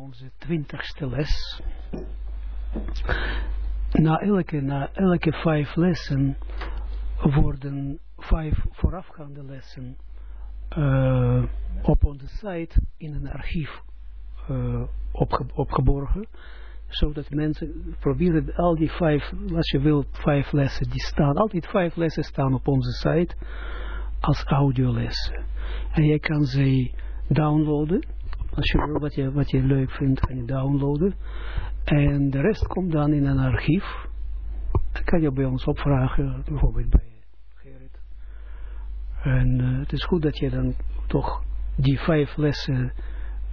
onze twintigste les. Na elke, na elke vijf lessen worden vijf voorafgaande lessen uh, op onze site in een archief uh, opge opgeborgen. Zodat mensen proberen al die vijf, als je wil, vijf lessen, die staan, altijd vijf lessen staan op onze site als audiolessen. En jij kan ze downloaden. Als je wil wat je, wat je leuk vindt, kan je downloaden. En de rest komt dan in een archief. Dan kan je bij ons opvragen, bijvoorbeeld bij Gerrit. En uh, het is goed dat je dan toch die vijf lessen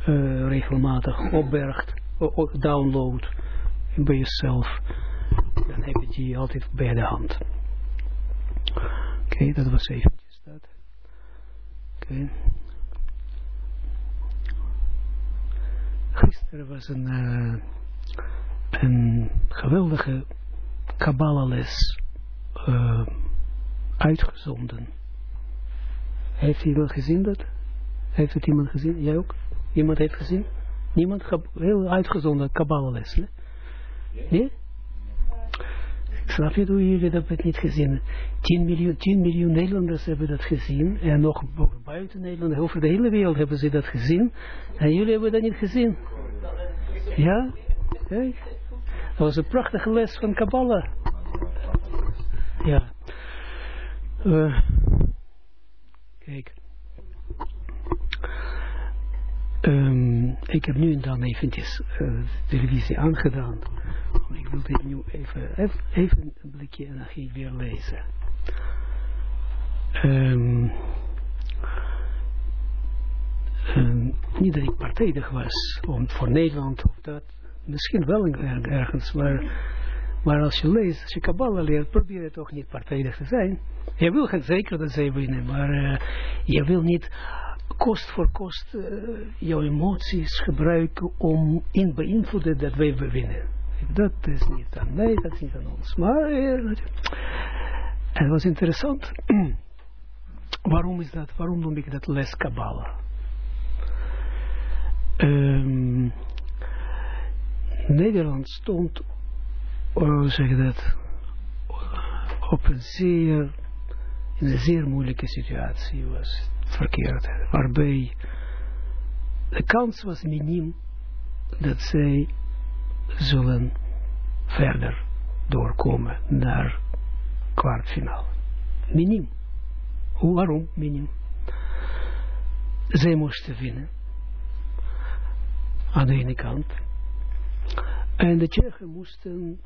uh, regelmatig opbergt, downloadt bij jezelf. Dan heb je die altijd bij de hand. Oké, dat was eventjes dat. Oké. Gisteren was een, uh, een geweldige Kabbalales uh, uitgezonden. Heeft iemand gezien dat? Heeft het iemand gezien? Jij ook? Iemand heeft gezien? Niemand? Heel uitgezonden Kabbalales, ne? Nee? Snap je hoe jullie dat het niet gezien 10 miljoen, 10 miljoen Nederlanders hebben dat gezien. En nog buiten Nederland, over de hele wereld hebben ze dat gezien. En jullie hebben dat niet gezien. Ja? Kijk. Dat was een prachtige les van Kabbalah. Ja. Uh, kijk. Um, ik heb nu en dan eventjes uh, televisie aangedaan. Ik wil dit nu even, even, een blikje energie weer lezen. Um, um, niet dat ik partijdig was voor Nederland of dat. Misschien wel ergens, maar, maar als je leest, als je Kabbalah leert, probeer je toch niet partijdig te zijn. Je wil geen zeker dat zij winnen, maar uh, je wil niet kost voor kost uh, jouw emoties gebruiken om in beïnvloeden dat wij winnen. Dat is niet aan mij, dat is niet aan ons. Maar uh, het was interessant. Waarom is dat? Waarom noem ik dat les Kabbalah? Um, Nederland stond, hoe zeg je dat, op een zeer, in een zeer moeilijke situatie was verkeerd, waarbij de kans was miniem dat zij zullen verder doorkomen naar kwartfinale. Miniem. Waarom miniem? Zij moesten winnen. Aan de ene kant. En de Tsjechen moesten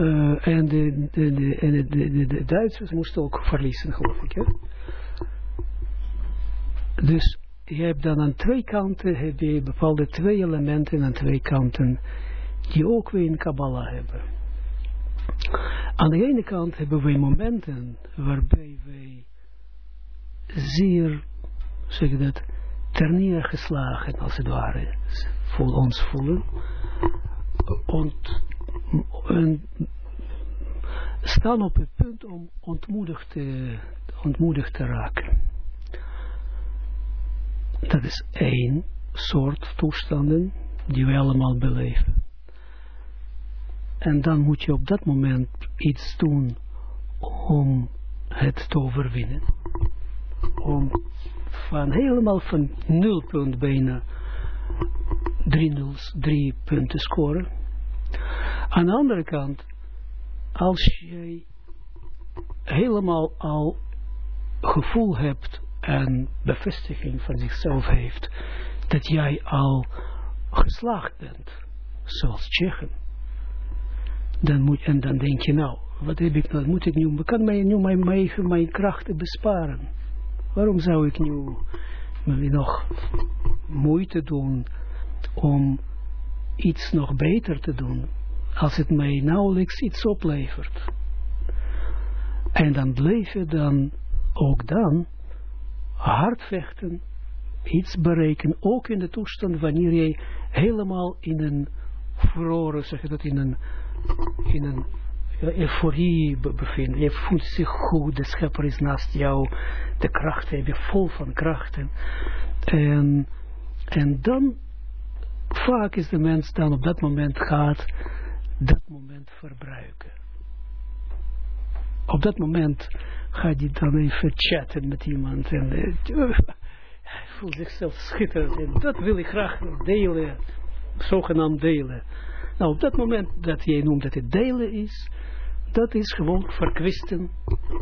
uh, en, de, de, de, en de, Duitsers moesten ook verliezen, geloof ik. Dus je hebt dan aan twee kanten heb je bepaalde twee elementen aan twee kanten die ook weer in Kabbalah hebben. Aan de ene kant hebben we momenten waarbij wij zeer, zeg dat, terneergeslagen als het ware, voor ons voelen. Ont, en staan op het punt om ontmoedigd te, ontmoedigd te raken. Dat is één soort toestanden die we allemaal beleven. En dan moet je op dat moment iets doen om het te overwinnen. Om van helemaal van nulpunt bijna drie, nuls, drie punten scoren. Aan de andere kant, als je helemaal al gevoel hebt en bevestiging van zichzelf heeft, dat jij al geslaagd bent, zoals Tsjechen, dan moet, en dan denk je nou, wat heb ik nou, moet ik nu, kan mij nu mijn, mijn, mijn krachten besparen? Waarom zou ik nu nog moeite doen om iets nog beter te doen, als het mij nauwelijks iets oplevert? En dan bleef je dan, ook dan, hard vechten, iets bereiken, ook in de toestand wanneer jij helemaal in een verloren, zeg je dat, in een, in een euforie bevindt. Je voelt zich goed, de schepper is naast jou, de krachten heb je vol van krachten. En, en dan vaak is de mens dan op dat moment gaat dat moment verbruiken. Op dat moment gaat hij dan even chatten met iemand en hij voelt zichzelf schitterend en dat wil ik graag delen, zogenaamd delen. Nou, op dat moment dat jij noemt dat het delen is, dat is gewoon verkwisten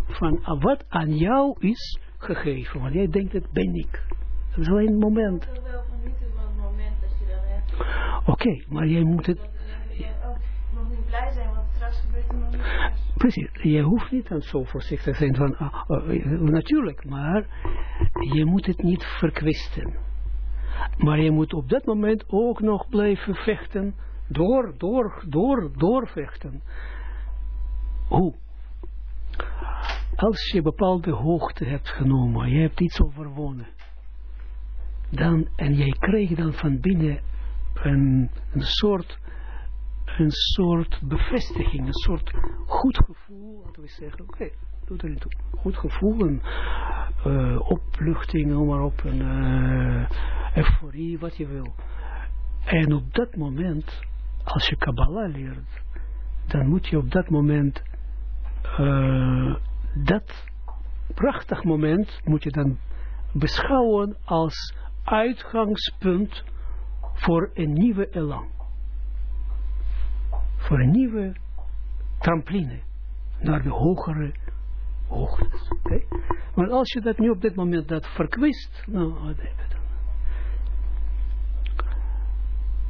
van wat aan jou is gegeven. Want jij denkt, dat ben ik. Dat is alleen een moment. Oké, maar jij moet het... nog niet blij zijn, Precies, je hoeft niet aan zo voorzichtig te zijn van, uh, uh, natuurlijk, maar je moet het niet verkwisten. Maar je moet op dat moment ook nog blijven vechten, door, door, door, doorvechten. Hoe? Als je bepaalde hoogte hebt genomen, je hebt iets overwonnen, dan, en jij krijgt dan van binnen een, een soort een soort bevestiging, een soort goed gevoel, laten we zeggen, oké, okay, er niet toe. Goed gevoel, een uh, opluchting, noem maar op, een uh, euforie, wat je wil. En op dat moment, als je Kabbalah leert, dan moet je op dat moment uh, dat prachtig moment moet je dan beschouwen als uitgangspunt voor een nieuwe elan. Voor een nieuwe trampoline naar de hogere hoogtes. Okay? Maar als je dat nu op dit moment dat verkwist, nou, wat heb je dan?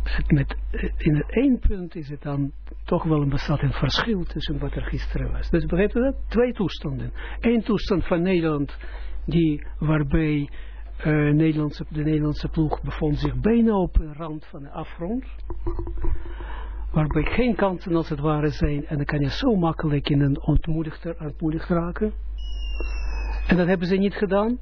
Het met, in het één punt is het dan toch wel een bestaat verschil tussen wat er gisteren was. Dus begrijpt u dat? Twee toestanden. Eén toestand van Nederland, die, waarbij uh, Nederlandse, de Nederlandse ploeg bevond zich bijna op de rand van de afgrond. Waarbij geen kansen als het ware zijn. En dan kan je zo makkelijk in een ontmoedigd, ontmoedigd raken. En dat hebben ze niet gedaan.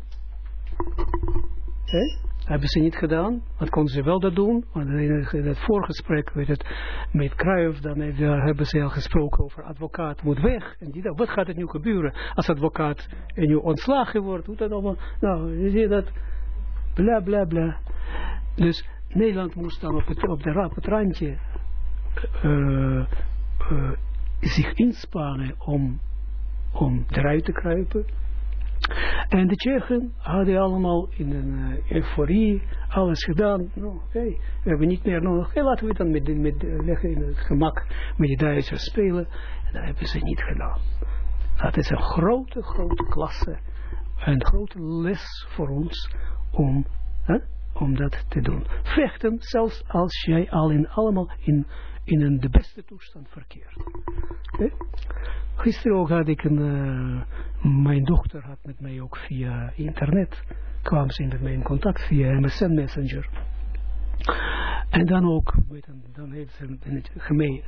Okay. Hebben ze niet gedaan. Wat konden ze wel dat doen? Want in het voorgesprek met, het, met Kruijf, dan hebben ze al gesproken over advocaat moet weg. En die wat gaat er nu gebeuren als advocaat nu ontslagen wordt? Hoe dat allemaal? Nou, je ziet dat. Bla bla bla. Dus Nederland moest dan op het, op de, op het randje uh, uh, zich inspannen om, om eruit te kruipen. En de Tsjechen hadden allemaal in een uh, euforie alles gedaan. Nou, we hebben niet meer nodig. Laten we dan met, met, leggen in het gemak met de Duitsers spelen. En dat hebben ze niet gedaan. Dat is een grote, grote klasse. Een grote les voor ons om, om dat te doen. Vechten, zelfs als jij al in allemaal in in een de beste toestand verkeerd. Okay? Gisteren ook had ik een, uh, mijn dochter had met mij ook via internet, kwam ze met mij in contact via MSN Messenger. En dan ook, dan heeft ze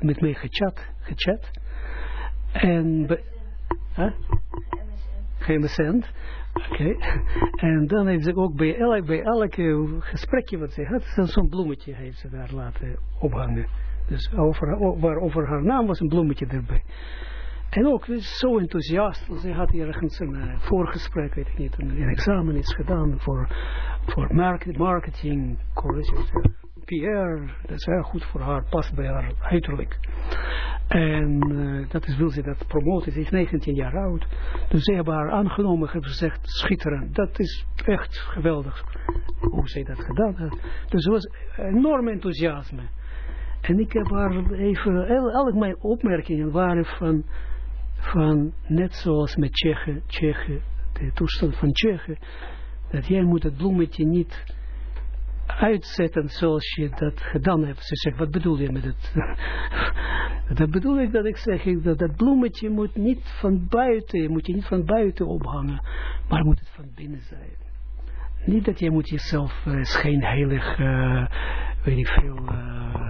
met, mij gechat, gechat. En, be, huh? MSN. Oké. En dan heeft ze ook bij elk, bij elke gesprekje wat ze had, zo'n bloemetje heeft ze daar laten ophangen. Dus over, waar over haar naam was een bloemetje erbij. En ook zo enthousiast. Ze had hier ergens een uh, voorgesprek, weet ik niet, een, examen is gedaan voor, voor market, marketing, PR. Dat is heel goed voor haar, past bij haar uiterlijk. En uh, dat is, wil ze dat promoten. Ze is 19 jaar oud. Dus ze hebben haar aangenomen, hebben gezegd, schitterend. Dat is echt geweldig hoe ze dat gedaan heeft. Dus er was enorm enthousiasme. En ik heb haar even, elk mijn opmerkingen waren van, van net zoals met Tsjechen, Tsjechen, de toestand van Tsjechen, dat jij moet het bloemetje niet uitzetten zoals je dat gedaan hebt. Ze zegt, wat bedoel je met het? dat bedoel ik dat ik zeg, dat dat bloemetje moet niet van buiten, moet je niet van buiten ophangen, maar moet het van binnen zijn. Niet dat je moet jezelf uh, schijnheilig, uh, weet ik veel, uh,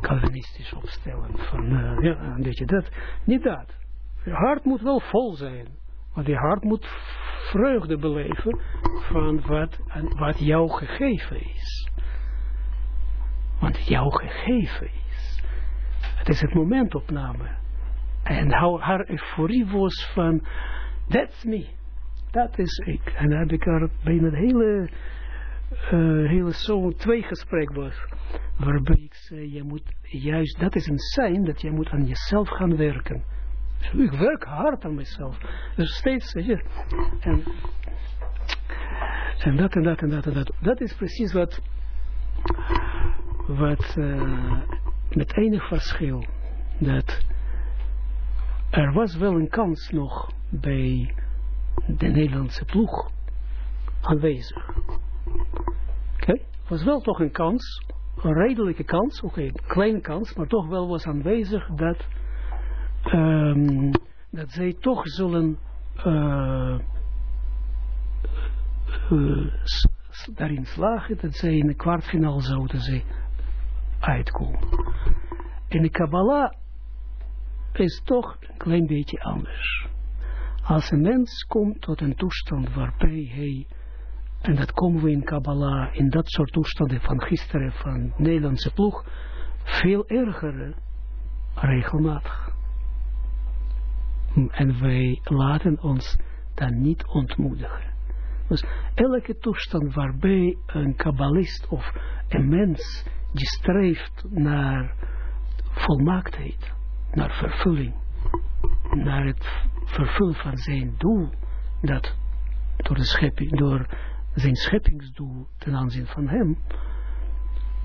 Calvinistisch opstellen. Van, uh, ja, weet je dat. Niet dat. Je hart moet wel vol zijn. Maar je hart moet vreugde beleven van wat, wat jou gegeven is. Want jou gegeven is. Het is het momentopname. En haar euforie was van, that's me. Dat is ik. En dan heb ik haar bijna het hele uh, hele zo'n twee gesprek was, waarbij ik zei, je moet juist, dat is een sein dat je moet aan jezelf gaan werken. Dus ik werk hard aan mezelf. Dus steeds, weet je, en, en dat en dat en dat en dat. Dat is precies wat, wat uh, met enig verschil, dat er was wel een kans nog bij de Nederlandse ploeg aanwezig. Okay. was wel toch een kans, een redelijke kans, oké, okay, kleine kans, maar toch wel was aanwezig dat, um, dat zij toch zullen uh, uh, daarin slagen dat zij in de kwartfinale zouden ze uitkomen. En de Kabbalah is toch een klein beetje anders. Als een mens komt tot een toestand waarbij hij, en dat komen we in Kabbalah, in dat soort toestanden van gisteren, van Nederlandse ploeg, veel erger regelmatig. En wij laten ons dan niet ontmoedigen. Dus elke toestand waarbij een kabbalist of een mens die streeft naar volmaaktheid, naar vervulling, naar het vervullen van zijn doel, dat door, de schepping, door zijn scheppingsdoel ten aanzien van hem,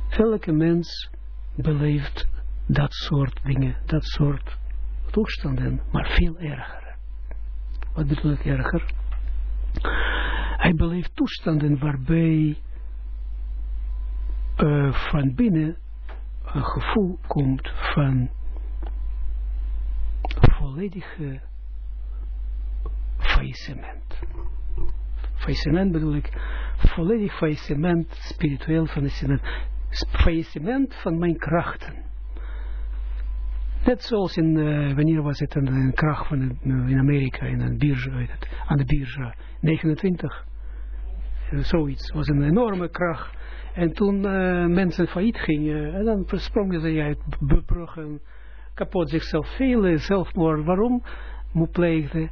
elke mens beleeft dat soort dingen, dat soort toestanden, maar veel erger. Wat bedoel ik erger? Hij beleeft toestanden waarbij uh, van binnen een gevoel komt van volledige faillissement. Faillissement bedoel ik, volledig faillissement, spiritueel faillissement, faillissement van mijn krachten. Net zoals in, uh, wanneer was het een, een kracht van uh, in Amerika, in een bierge, het, aan de bierge, 29, uh, zoiets, was een enorme kracht. En toen mensen failliet gingen, en dan sprongen ze uit bruggen, kapot zichzelf veel zelfmoord. Waarom? Moet pleegde.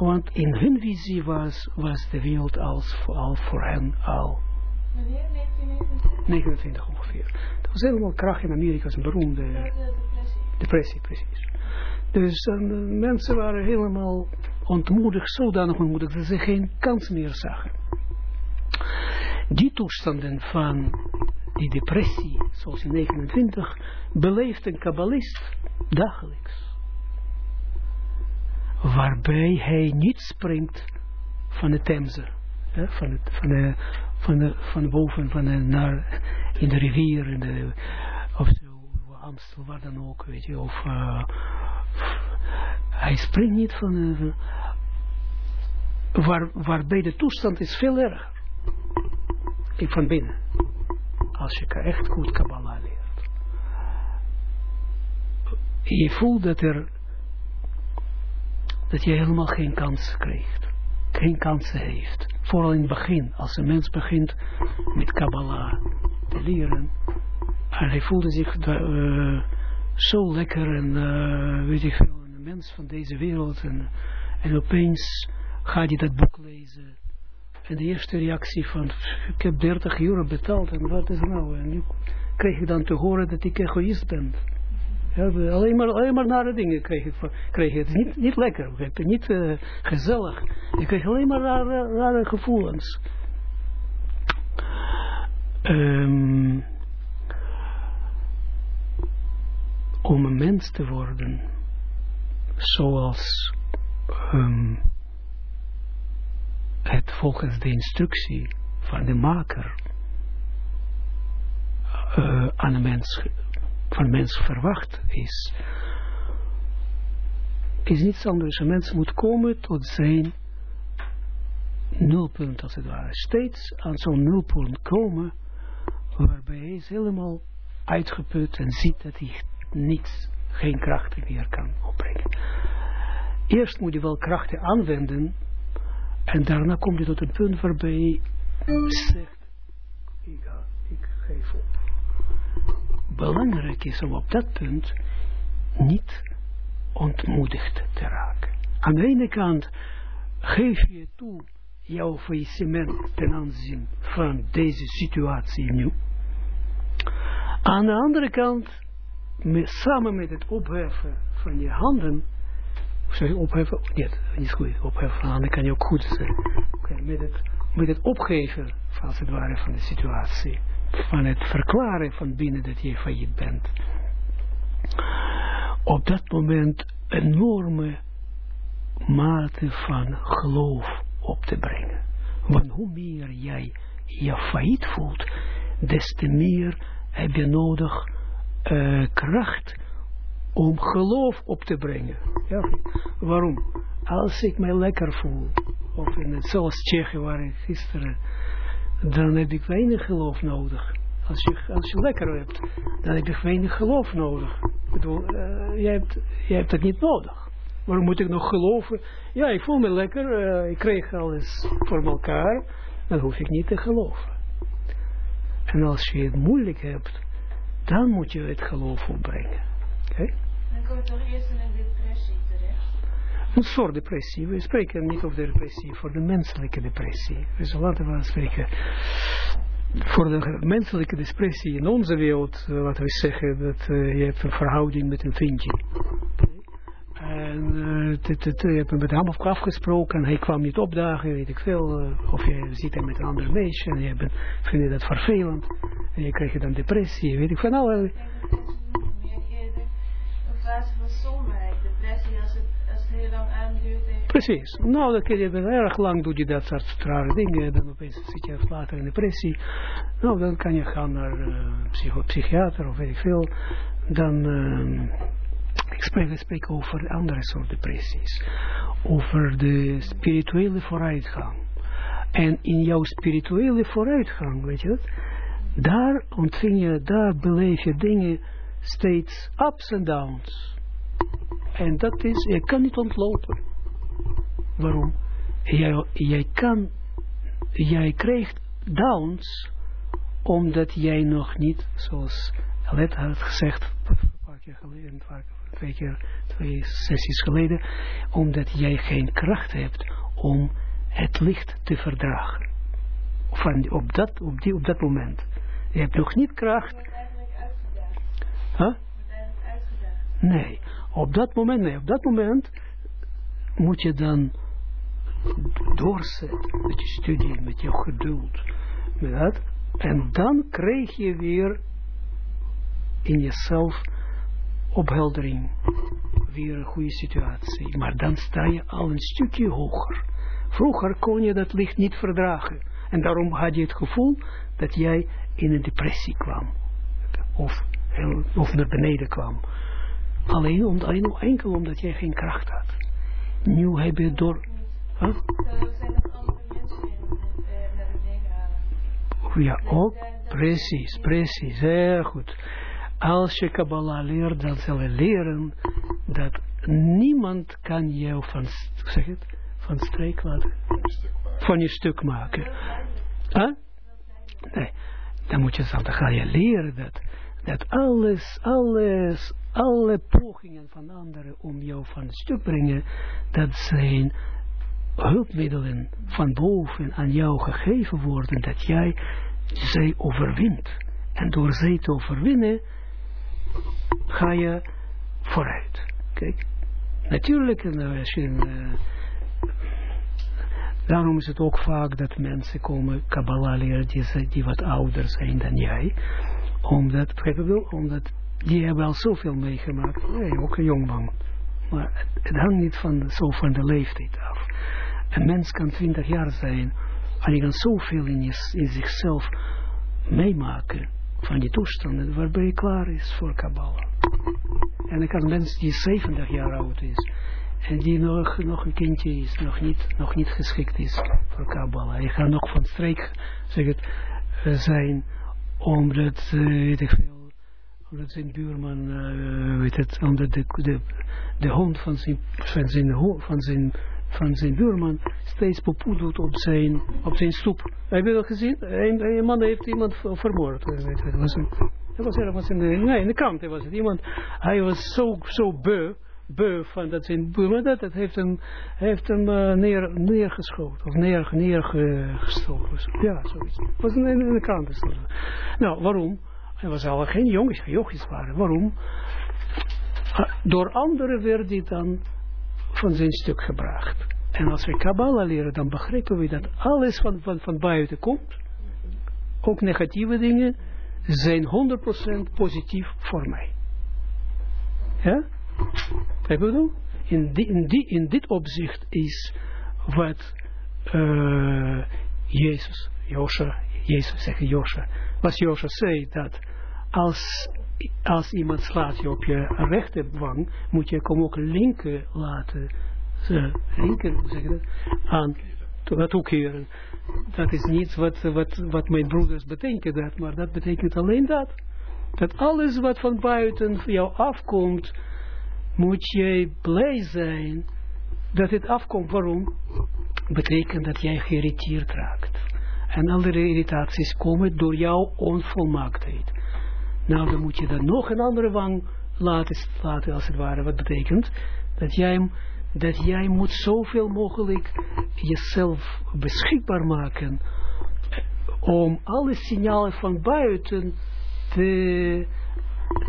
Want in hun visie was, was de wereld als, al voor hen al. Wanneer? 1929? 29 ongeveer. Dat was helemaal kracht in Amerika, een beroemde De depressie. depressie, precies. Dus uh, mensen waren helemaal ontmoedigd, zodanig ontmoedigd dat ze geen kans meer zagen. Die toestanden van die depressie, zoals in 29, beleeft een kabbalist dagelijks. Waarbij hij niet springt van de Temse, hè, van, het, van, de, van, de, van boven van de, naar, in de rivier, in de, of Amstel, waar dan ook, weet je, of uh, hij springt niet van, uh, waar, waarbij de toestand is veel erger. Ik van binnen. Als je echt goed Kabbalah leert. Je voelt dat er dat je helemaal geen kans krijgt. Geen kansen heeft. Vooral in het begin. Als een mens begint met Kabbalah te leren. En hij voelde zich uh, zo lekker en uh, weet ik veel, een mens van deze wereld. En, en opeens gaat hij dat boek lezen. En de eerste reactie van, ik heb 30 euro betaald en wat is nou? En nu krijg ik dan te horen dat ik egoïst ben. Ja, alleen, maar, alleen maar nare dingen kreeg ik. Kreeg Het is niet, niet lekker, niet uh, gezellig. Je kreeg alleen maar rare, rare gevoelens. Um, om een mens te worden, zoals um, het volgens de instructie van de maker uh, aan een mens van mens verwacht is, is niets anders. Een mens moet komen tot zijn nulpunt, als het ware. Steeds aan zo'n nulpunt komen, waarbij hij is helemaal uitgeput en ziet dat hij niets, geen krachten meer kan opbrengen. Eerst moet hij wel krachten aanwenden, en daarna komt hij tot een punt waarbij hij zegt, ik, ik geef op belangrijk is om op dat punt niet ontmoedigd te raken. Aan de ene kant geef je toe jouw faillissement ten aanzien van deze situatie nu. Aan de andere kant, samen met het opheffen van je handen, sorry, opheffen, niet, niet goed, opheffen van handen kan je ook goed zeggen. Met, het, met het opgeven, als het ware, van de situatie, van het verklaren van binnen dat je failliet bent. Op dat moment enorme mate van geloof op te brengen. Want hoe meer jij je failliet voelt, des te meer heb je nodig uh, kracht om geloof op te brengen. Ja. Waarom? Als ik mij lekker voel, of in het, zoals Tsjechië waar ik gisteren, dan heb ik weinig geloof nodig. Als je, als je lekker hebt, dan heb je weinig geloof nodig. Ik bedoel, uh, jij, hebt, jij hebt het niet nodig. Waarom moet ik nog geloven? Ja, ik voel me lekker, uh, ik kreeg alles voor elkaar, dan hoef ik niet te geloven. En als je het moeilijk hebt, dan moet je het geloof opbrengen. Okay? Dan kom je toch eerst in terecht? Een soort depressie. We spreken niet over de depressie, voor de menselijke depressie. Dus laten we spreken voor de menselijke depressie in onze wereld, uh, laten we zeggen, dat uh, je hebt een verhouding met een vriendje. En uh, je hebt met hem afgesproken, hij kwam niet opdagen, weet ik veel. Uh, of je zit er met een ander meisje en je bent, vind je dat vervelend. En je krijgt dan depressie, weet ik van alle. Ik Precies. Nou, dan kun je erg lang doe je dat soort rare dingen. Dan opeens zit je later in depressie. Nou, dan kan je gaan naar uh, psycho psychiater of weet ik veel. Dan... Uh, ik spreek, spreek over andere soort depressies. Over de spirituele vooruitgang. En in jouw spirituele vooruitgang, weet je dat? Daar ontving je, daar beleef je dingen steeds ups en downs. En dat is, je kan niet ontlopen. Waarom? Jij, jij kan, jij krijgt downs, omdat jij nog niet, zoals Alet had gezegd, een paar keer geleden, twee keer, twee sessies geleden, omdat jij geen kracht hebt om het licht te verdragen. Van, op, dat, op, die, op dat moment. Je hebt nog niet kracht. wordt eigenlijk uitgedaagd. Huh? Wordt eigenlijk uitgedaagd. Nee, op dat moment, nee, op dat moment moet je dan doorzetten met je studie, met je geduld, dat. En dan krijg je weer in jezelf opheldering, weer een goede situatie. Maar dan sta je al een stukje hoger. Vroeger kon je dat licht niet verdragen. En daarom had je het gevoel dat jij in een depressie kwam. Of, of naar beneden kwam. Alleen, om, alleen enkel omdat jij geen kracht had. Nu heb je door... Huh? Halen. Ja, ook. Precies, precies. Heel goed. Als je Kabbalah leert, dan zal je leren dat niemand kan jou van, zeg het, van streek laten, van je stuk maken. Huh? Nee, dan moet je dan, dan ga je leren dat, dat alles, alles, alle pogingen van anderen om jou van het stuk brengen, dat zijn hulpmiddelen van boven aan jou gegeven worden, dat jij zij overwint. En door zij te overwinnen, ga je vooruit. Kijk, natuurlijk, en als je, uh, daarom is het ook vaak dat mensen komen Kabbalah leren die, die wat ouder zijn dan jij, omdat, omdat die hebben al zoveel meegemaakt, nee, ook een jongman. Maar het, hangt niet van, zo van de leeftijd af. Een mens kan 20 jaar zijn en die kan zoveel in, je, in zichzelf meemaken van die toestanden waarbij je klaar is voor Kabbalah. En dan kan een mens die 70 jaar oud is en die nog, nog een kindje is, nog niet, nog niet geschikt is voor Kabbalah. Hij gaat nog van streek zeg het, uh, zijn omdat, uh, weet ik veel, omdat zijn buurman, uh, weet het, omdat de, de, de hond van zijn, van zijn, van zijn van zijn buurman steeds popoe doet op zijn, op zijn stoep. Heb je dat gezien? Een, een man heeft iemand vermoord. Weet je, was een, dat was ergens in de, nee, in de krant was het. Iemand, hij was zo, zo beu, beu van dat zijn maar dat, dat heeft hem, heeft hem uh, neer, neergeschoten of neer, neergestoken. Ja, zoiets. Het was in, in de krant. Nou, waarom? Hij was al geen jongens, jochies waren. Waarom? Uh, door anderen werd hij dan van zijn stuk gebracht. En als we Kabbalah leren, dan begrijpen we dat alles van, van, van buiten komt, ook negatieve dingen, zijn 100% positief voor mij. Ja? Begrijp je in, die, in, in dit opzicht is wat uh, Jezus, Josha, Jezus zegt Josha, wat Josha zei, dat als, als iemand slaat je op je rechterwang, moet je hem ook linker laten, uh, linker, zeg dat, aan, dat is niet wat, wat, wat mijn broeders betekenen, dat, maar dat betekent alleen dat. Dat alles wat van buiten jou afkomt, moet je blij zijn dat het afkomt. Waarom? Betekent dat jij geïrriteerd raakt. En andere irritaties komen door jouw onvolmaaktheid. Nou, dan moet je dan nog een andere wang laten, laten als het ware. Wat betekent? Dat jij, dat jij moet zoveel mogelijk jezelf beschikbaar maken om alle signalen van buiten te,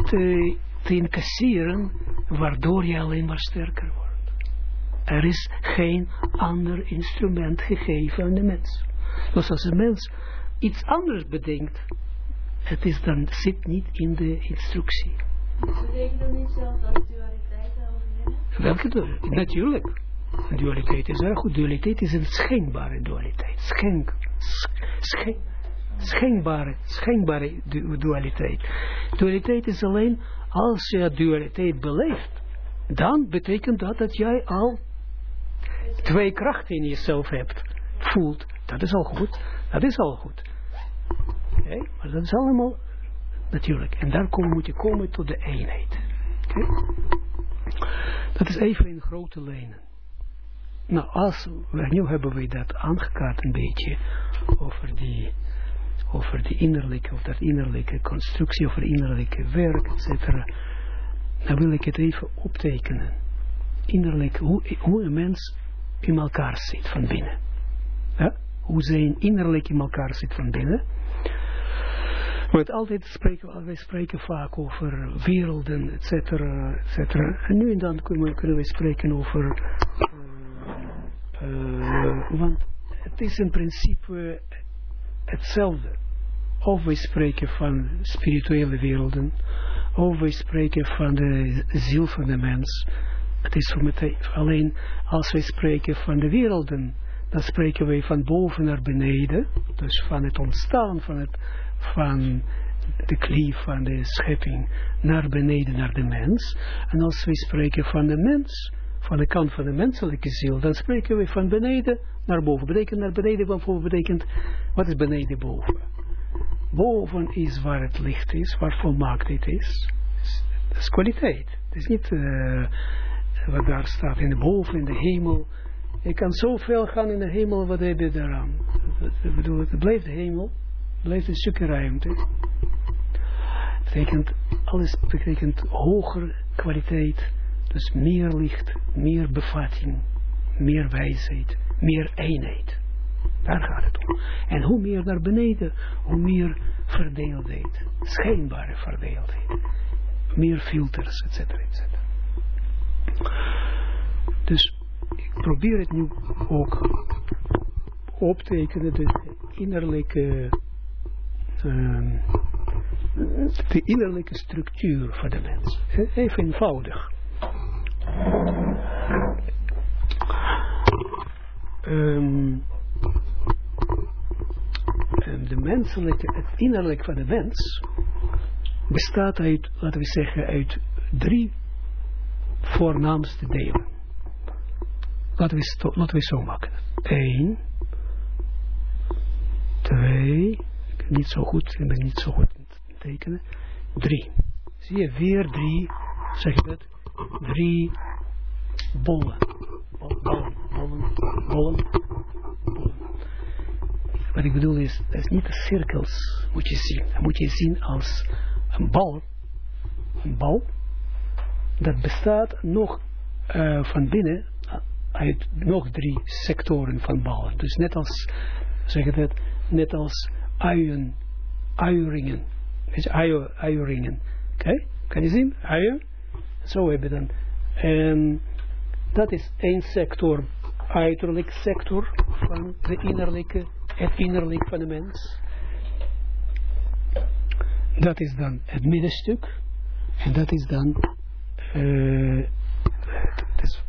te te incasseren, waardoor je alleen maar sterker wordt. Er is geen ander instrument gegeven aan de mens. Dus als een mens iets anders bedenkt, het is dan, zit niet in de instructie. Betekent dat niet zelf dat dualiteit overwinnen? Welke dualiteit? Natuurlijk. Dualiteit is erg goed. Dualiteit is een schenbare dualiteit. Schenk. Schenk schenbare, schenbare dualiteit. Dualiteit is alleen als je dualiteit beleeft, dan betekent dat dat jij al twee krachten in jezelf hebt, voelt. Dat is al goed. Dat is al goed. Okay? Maar dat is allemaal natuurlijk. En daar moet je komen tot de eenheid. Okay? Dat is even in grote lijnen. Nou, als, nu hebben we dat aangekaart een beetje over die over die innerlijke, of dat innerlijke constructie, over innerlijke werk, etc. Dan wil ik het even optekenen. Innerlijk, hoe, hoe een mens in elkaar zit van binnen. Ja? Hoe zijn innerlijk in elkaar zit van binnen. Want altijd spreken wij spreken vaak over werelden, et cetera, et cetera. En nu en dan kunnen, kunnen we spreken over, uh, uh, want het is in principe hetzelfde. Of we spreken van spirituele werelden, of we spreken van de ziel van de mens. Het is meteen, alleen als we spreken van de werelden, dan spreken we van boven naar beneden, dus van het ontstaan van, het, van de klief van de schepping naar beneden naar de mens. En als we spreken van de mens, van de kant van de menselijke ziel, dan spreken we van beneden naar boven. Betekent naar beneden, boven betekent, wat is beneden boven? Boven is waar het licht is, waar volmaaktheid is. Dat is kwaliteit. Het is niet uh, wat daar staat in de boven, in de hemel. Je kan zoveel gaan in de hemel, wat heb je daaraan? Ik bedoel, het blijft de hemel, het blijft een stukje ruimte. Betekent, alles betekent hoger kwaliteit, dus meer licht, meer bevatting, meer wijsheid, meer eenheid. Daar gaat het om. En hoe meer naar beneden, hoe meer verdeeldheid. Schijnbare verdeeldheid. Meer filters, et cetera, et cetera. Dus ik probeer het nu ook optekenen, de innerlijke, uh, de innerlijke structuur van de mens. Even eenvoudig. Um, de menselijke, het innerlijk van de mens bestaat uit, laten we zeggen, uit drie voornaamste delen. Laten we, zo maken. Eén, twee, niet zo goed, ik ben niet zo goed tekenen. Drie. Zie je, weer drie, zeg je dat? Drie bollen. Bollen, bollen, bollen. Wat ik bedoel is, dat is niet de cirkels moet je zien. Dat moet je zien als een bal. Een bal. Dat bestaat nog uh, van binnen uit nog drie sectoren van ballen. Dus net als, zeg het net als uien, uieringen. Weet je, uier, uieringen. Oké, kan je zien? Uier. Zo hebben we dan. En dat is één sector, uiterlijk sector van de innerlijke, het innerlijk van de mens. Dat is dan het middenstuk. En dat is dan uh, is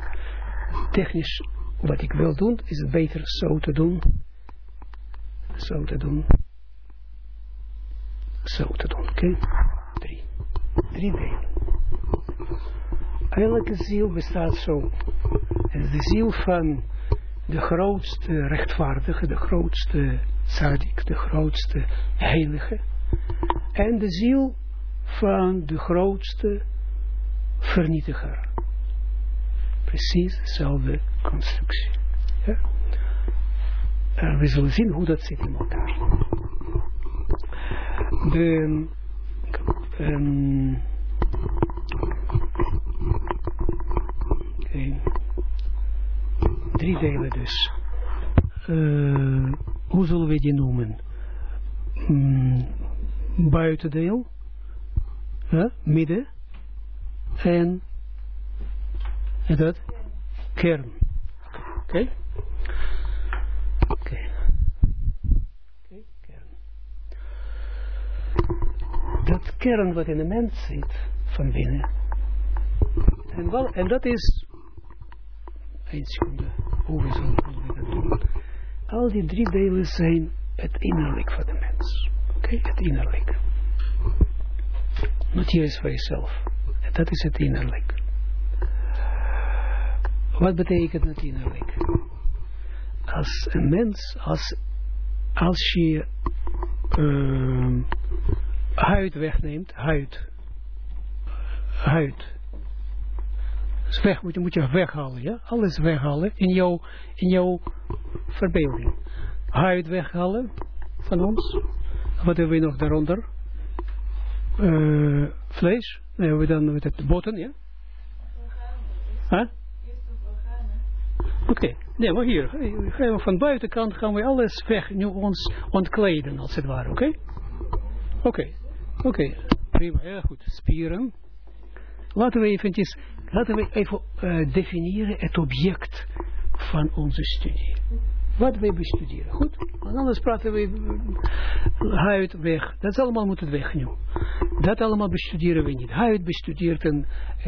technisch wat ik wil doen, is het beter zo te doen. Zo te doen. Zo te doen, oké? Okay? Drie. Drie delen. Elke ziel bestaat zo. de ziel van de grootste rechtvaardige, de grootste tzadik, de grootste heilige. En de ziel van de grootste vernietiger. Precies dezelfde constructie. Ja? En we zullen zien hoe dat zit in elkaar. De, um, okay. Drie delen dus. Uh, hoe zullen we die noemen? Mm, buitendeel, ja, midden en, en dat kern. Oké? Oké. Kern. Dat kern wat in de mens zit, van binnen. En, wel, en dat is, een seconde, hoe. Al die drie delen zijn het innerlijk van de mens. Oké, het innerlijk. Not juist voor jezelf. Dat is het innerlijk. Wat betekent het innerlijk? Als een mens, als, als je uh, huid wegneemt, huid, huid, dus weg, moet, moet je weghalen, ja? Alles weghalen in jouw, in jouw verbeelding. Huid weghalen van ons. Wat hebben we nog daaronder? Uh, vlees. Dan hebben dan met het botten, ja? Huh? Oké, nee, maar hier, gaan we van buitenkant gaan we alles weg, nu ons ontkleden, als het ware, oké? Oké, oké, prima, heel goed. Spieren. Laten we eventjes, laten we even uh, definiëren het object van onze studie. Wat wij bestuderen, goed? Want anders praten we huid weg, dat allemaal moet het weg nu. Dat allemaal bestuderen we niet. Huid bestudeert een,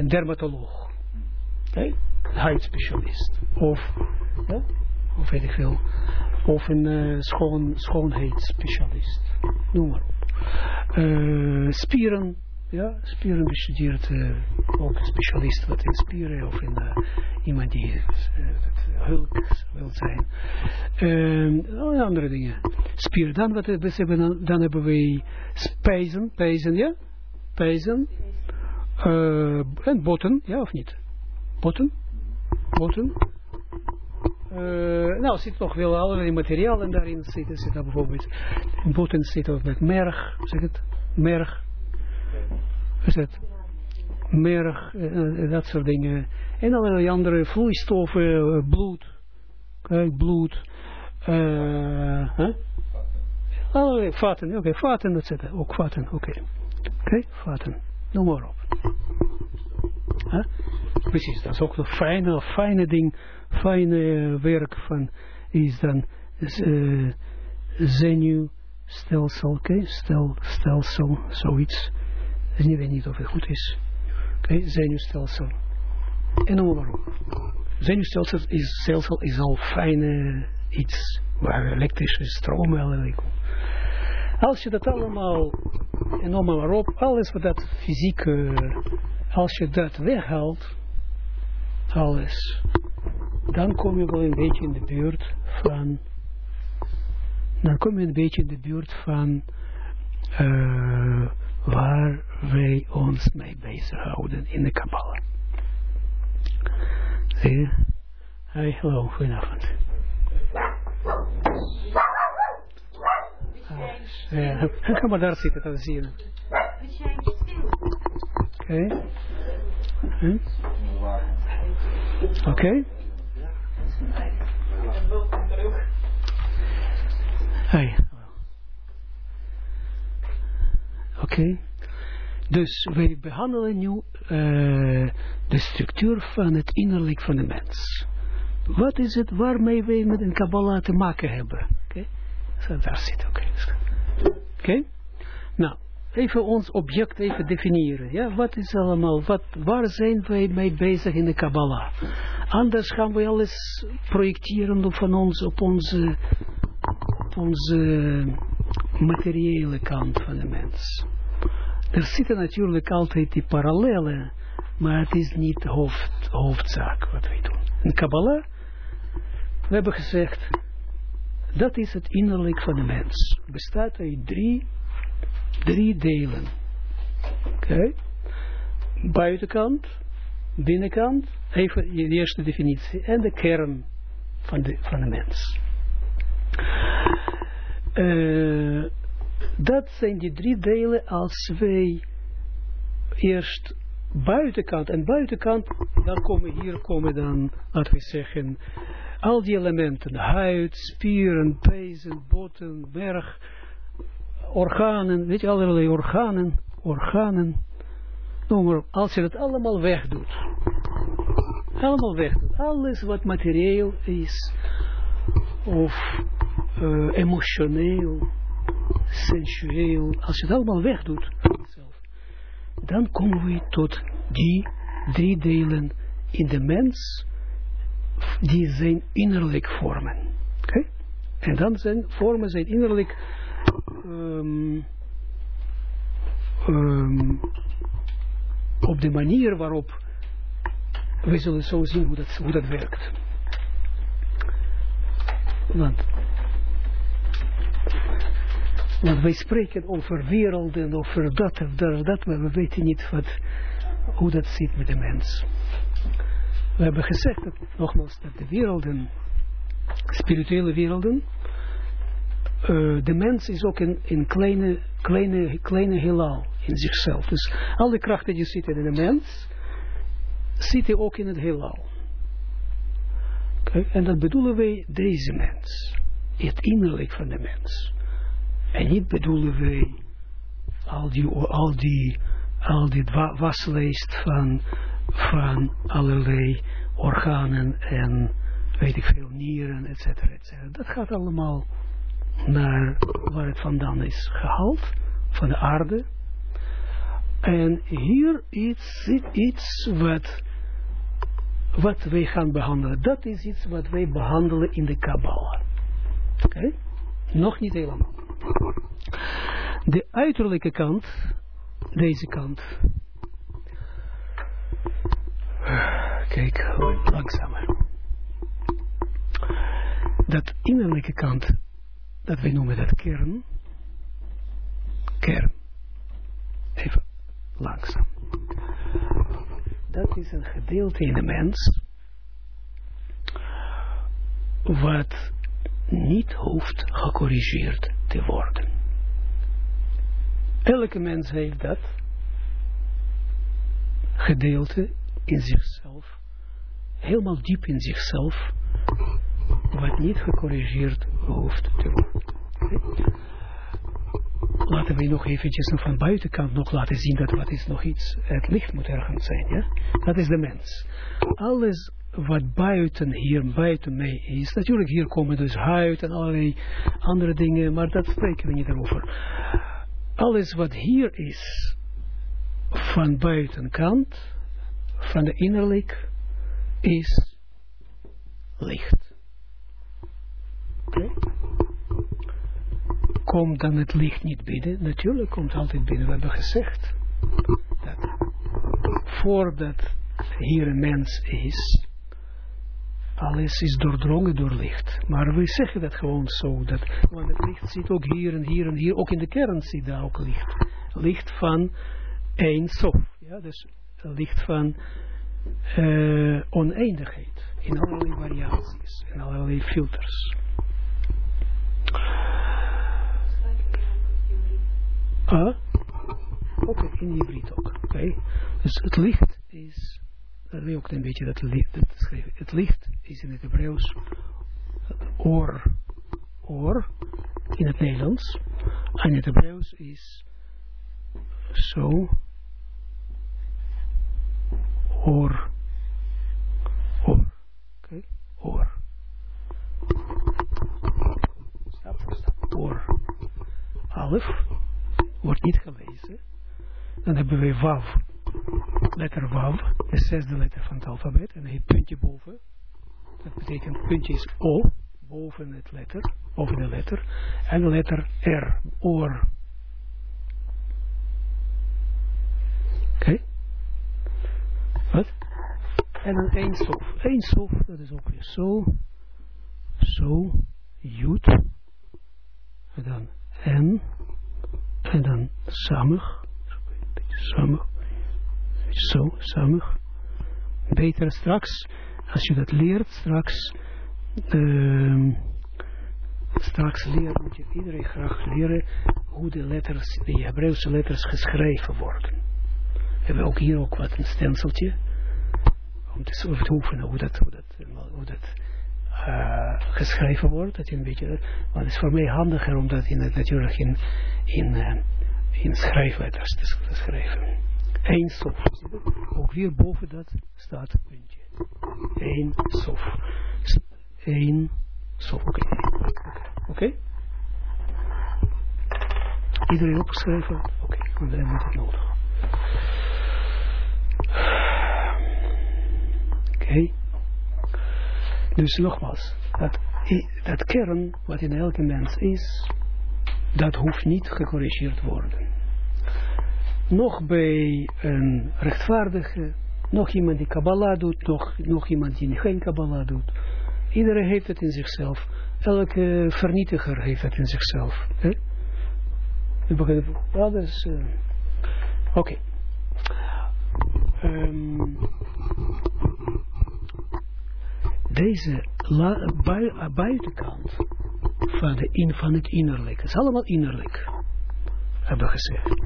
dermatoloog. Okay? huidspecialist. Of, ja, of weet ik veel. Of een uh, schoon, schoonheidsspecialist. Noem maar op. Spieren, ja, spieren bestudeert uh, ook een specialist wat in spieren of in iemand die hulk wil zijn. Uh, andere dingen. Spieren. Dan, wat we hebben, dan, hebben we spijzen, pijzen, ja? Pijzen. en botten, ja of niet? Botten botten. Uh, nou, zit nog wel allerlei materialen daarin zitten. Zit er bijvoorbeeld, botten zit ook met merg, zeg het, merg. Is het? Merg, uh, dat soort dingen. En allerlei andere vloeistoffen, bloed. Kijk, bloed. Uh, huh? Allerlei vaten, oké, okay, vaten, zit ook vaten, oké. Oké, okay, vaten, noem maar op. Huh? Precies, dat is ook een fijne, fijne ding, fijne werk van, is dan uh, zenuwstelsel, oké? Stel, stelsel, zoiets. Ik weet niet of het goed is. Oké, okay? zenuwstelsel. En noem maar op. Zenuwstelsel is, stelsel is al fijne iets, waar elektrische stroom allerlei Als je dat allemaal, en noem maar op, alles wat dat fysiek, uh, als je dat weghaalt, alles, dan kom je wel een beetje in de buurt van, dan kom je een beetje in de buurt van uh, waar wij ons mee bezighouden in de Kabbalah. Zie je? Hi, hallo, goedenavond. Ah, ja, ga maar daar zitten, dan zie je. Oké. Okay. Hm? Oké? Hey. Oké. Dus wij behandelen nu uh, de structuur van het innerlijk van de mens. Wat is het waarmee wij met een Kabbalah te maken hebben? Oké? Okay? daar zit. Okay. Oké? Nou, even ons object even definiëren. Ja, wat is allemaal, wat, waar zijn wij mee bezig in de Kabbalah? Anders gaan we alles projecteren van ons op onze, op onze materiële kant van de mens. Er zitten natuurlijk altijd die parallellen, maar het is niet hoofd, hoofdzaak wat wij doen. In Kabbalah, we hebben gezegd, dat is het innerlijk van de mens. Bestaat uit drie, drie delen. Oké? Buitenkant, binnenkant, even de eerste definitie, en de kern van de, van de mens. Uh, dat zijn die drie delen als wij eerst buitenkant en buitenkant, dan komen hier komen dan, laten we zeggen, al die elementen, huid, spieren, pezen, botten, berg, organen, weet je, allerlei organen, organen, noem als je het allemaal wegdoet, allemaal wegdoet, alles wat materieel is, of uh, emotioneel, sensueel, als je het allemaal wegdoet, dan komen we tot die drie delen in de mens, die zijn innerlijk vormen. Oké? En dan zijn vormen zijn innerlijk um, op de manier waarop we zullen zo zien hoe dat, hoe dat werkt. Want want wij spreken over werelden, over dat of dat, dat, maar we weten niet wat, hoe dat zit met de mens. We hebben gezegd, dat, nogmaals, dat de werelden, spirituele werelden, uh, de mens is ook een, een kleine, kleine, kleine heelal in zichzelf. Dus alle krachten die zitten in de mens, zitten ook in het heelal. En dat bedoelen wij deze mens. Het innerlijk van de mens. En niet bedoelen wij al die, al die, al die waslijst van, van allerlei organen en weet ik veel, nieren, et cetera, et cetera. Dat gaat allemaal naar waar het vandaan is gehaald, van de aarde. En hier iets, iets wat, wat wij gaan behandelen. Dat is iets wat wij behandelen in de Kabbalah. Oké? Nog niet helemaal. De uiterlijke kant, deze kant. Kijk, langzamer. Dat innerlijke kant, dat wij noemen dat kern. Kern. Even langzaam. Dat is een gedeelte in de mens wat niet hoeft gecorrigeerd te worden. Elke mens heeft dat gedeelte in zichzelf, helemaal diep in zichzelf, wat niet gecorrigeerd hoeft te worden. Laten we nog eventjes van buitenkant nog laten zien dat wat is nog iets, het licht moet ergens zijn, ja? Dat is de mens. Alles wat buiten hier, buiten mij is. Natuurlijk hier komen dus huid en allerlei andere dingen, maar dat spreken we niet over. Alles wat hier is, van buitenkant, van de innerlijk, is licht. Okay. Komt dan het licht niet binnen? Natuurlijk komt altijd binnen. We hebben gezegd dat voordat hier een mens is, alles is doordrongen door licht. Maar we zeggen dat gewoon zo. Dat, want het licht zit ook hier en hier en hier. Ook in de kern zit daar ook licht. Licht van één sof. Ja, dus licht van uh, oneindigheid. In allerlei variaties. In allerlei filters. Ah? Oké, okay, in hybride ook. Oké. Dus het licht is ook een beetje dat licht, dat schrijven. Het licht is in het Hebreeuws oor, oor, in het Nederlands. En in het Hebreeuws is zo, oor, oor, oké, oor. Stap stap, oor. Wordt niet gelezen. Dan hebben we wav, letter wav, de zesde letter van het alfabet, en een puntje boven. Dat betekent puntje is O, boven het letter, boven de letter, en de letter R, oor. Oké? Wat? En sof. Eén sof, dat is ook weer zo, zo, jut, en dan N, en dan samig, samig, zo, samig. Beter straks, als je dat leert, straks, uh, straks leren, moet je iedereen graag leren hoe de letters, de Hebreeuwse letters geschreven worden. We hebben ook hier ook wat een stenseltje, om te, oefenen hoe dat, hoe dat, hoe dat uh, geschreven wordt, dat je een beetje, maar het is voor mij handiger om dat in, natuurlijk in, in, uh, in schrijfletters te, te schrijven. Eén sof. Ook weer boven dat staat een puntje. Eén sof. Eén sof. Oké. Iedereen opgeschreven? Oké, okay. want dan moet het nodig. Oké. Dus nogmaals, dat, dat kern wat in elke mens is, dat hoeft niet gecorrigeerd worden. Nog bij een rechtvaardige, nog iemand die Kabbalah doet, nog, nog iemand die geen Kabbalah doet. Iedereen heeft het in zichzelf. Elke vernietiger heeft het in zichzelf. Hè? Ja. Uh, Oké. Um, deze bui buitenkant van, de in, van het innerlijk, het is allemaal innerlijk, hebben gezegd.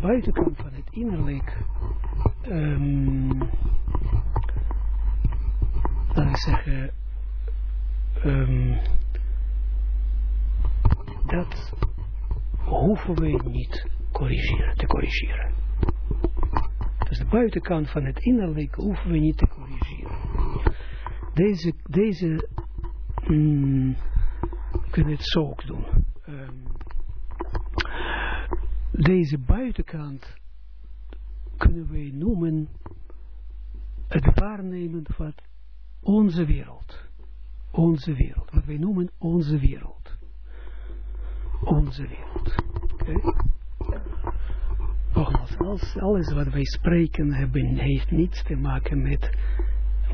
Buitenkant van het innerlijk, um, laten we zeggen, um, dat hoeven we niet corrigeren, te corrigeren. Dus de buitenkant van het innerlijk hoeven we niet te corrigeren deze, deze mm, kunnen het zo ook doen. Um, deze buitenkant kunnen wij noemen het waarnemen van onze wereld. Onze wereld. Wat wij noemen onze wereld. Onze wereld. Okay. Nogmaals, alles, alles wat wij spreken hebben, heeft niets te maken met,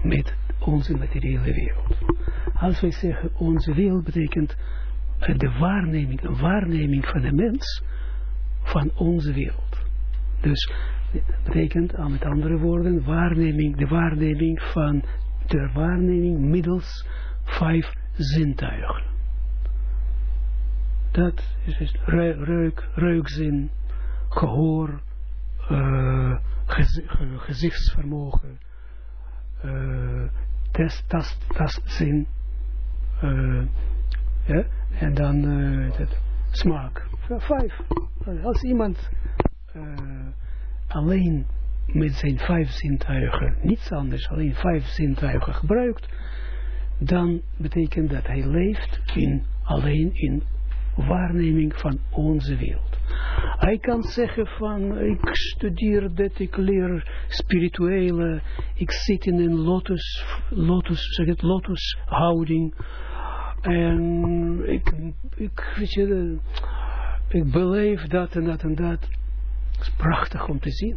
met onze materiële wereld. Als wij zeggen onze wereld betekent de waarneming, een waarneming van de mens van onze wereld. Dus betekent, aan met andere woorden, waarneming, de waarneming van de waarneming middels vijf zintuigen. Dat is reuk, reukzin, gehoor, uh, gezichtsvermogen, test, tast, tastzin. Uh, ja, en dan het, smaak. Vijf. Als iemand uh, alleen met zijn vijf zintuigen, niets anders, alleen vijf zintuigen gebruikt, dan betekent dat hij leeft in, alleen in waarneming van onze wereld. Hij kan zeggen van, ik studeer dit, ik leer spirituele, ik zit in een lotus, lotus, zeg het, lotus houding. En ik, ik, weet je, ik beleef dat en dat en dat. Het is prachtig om te zien.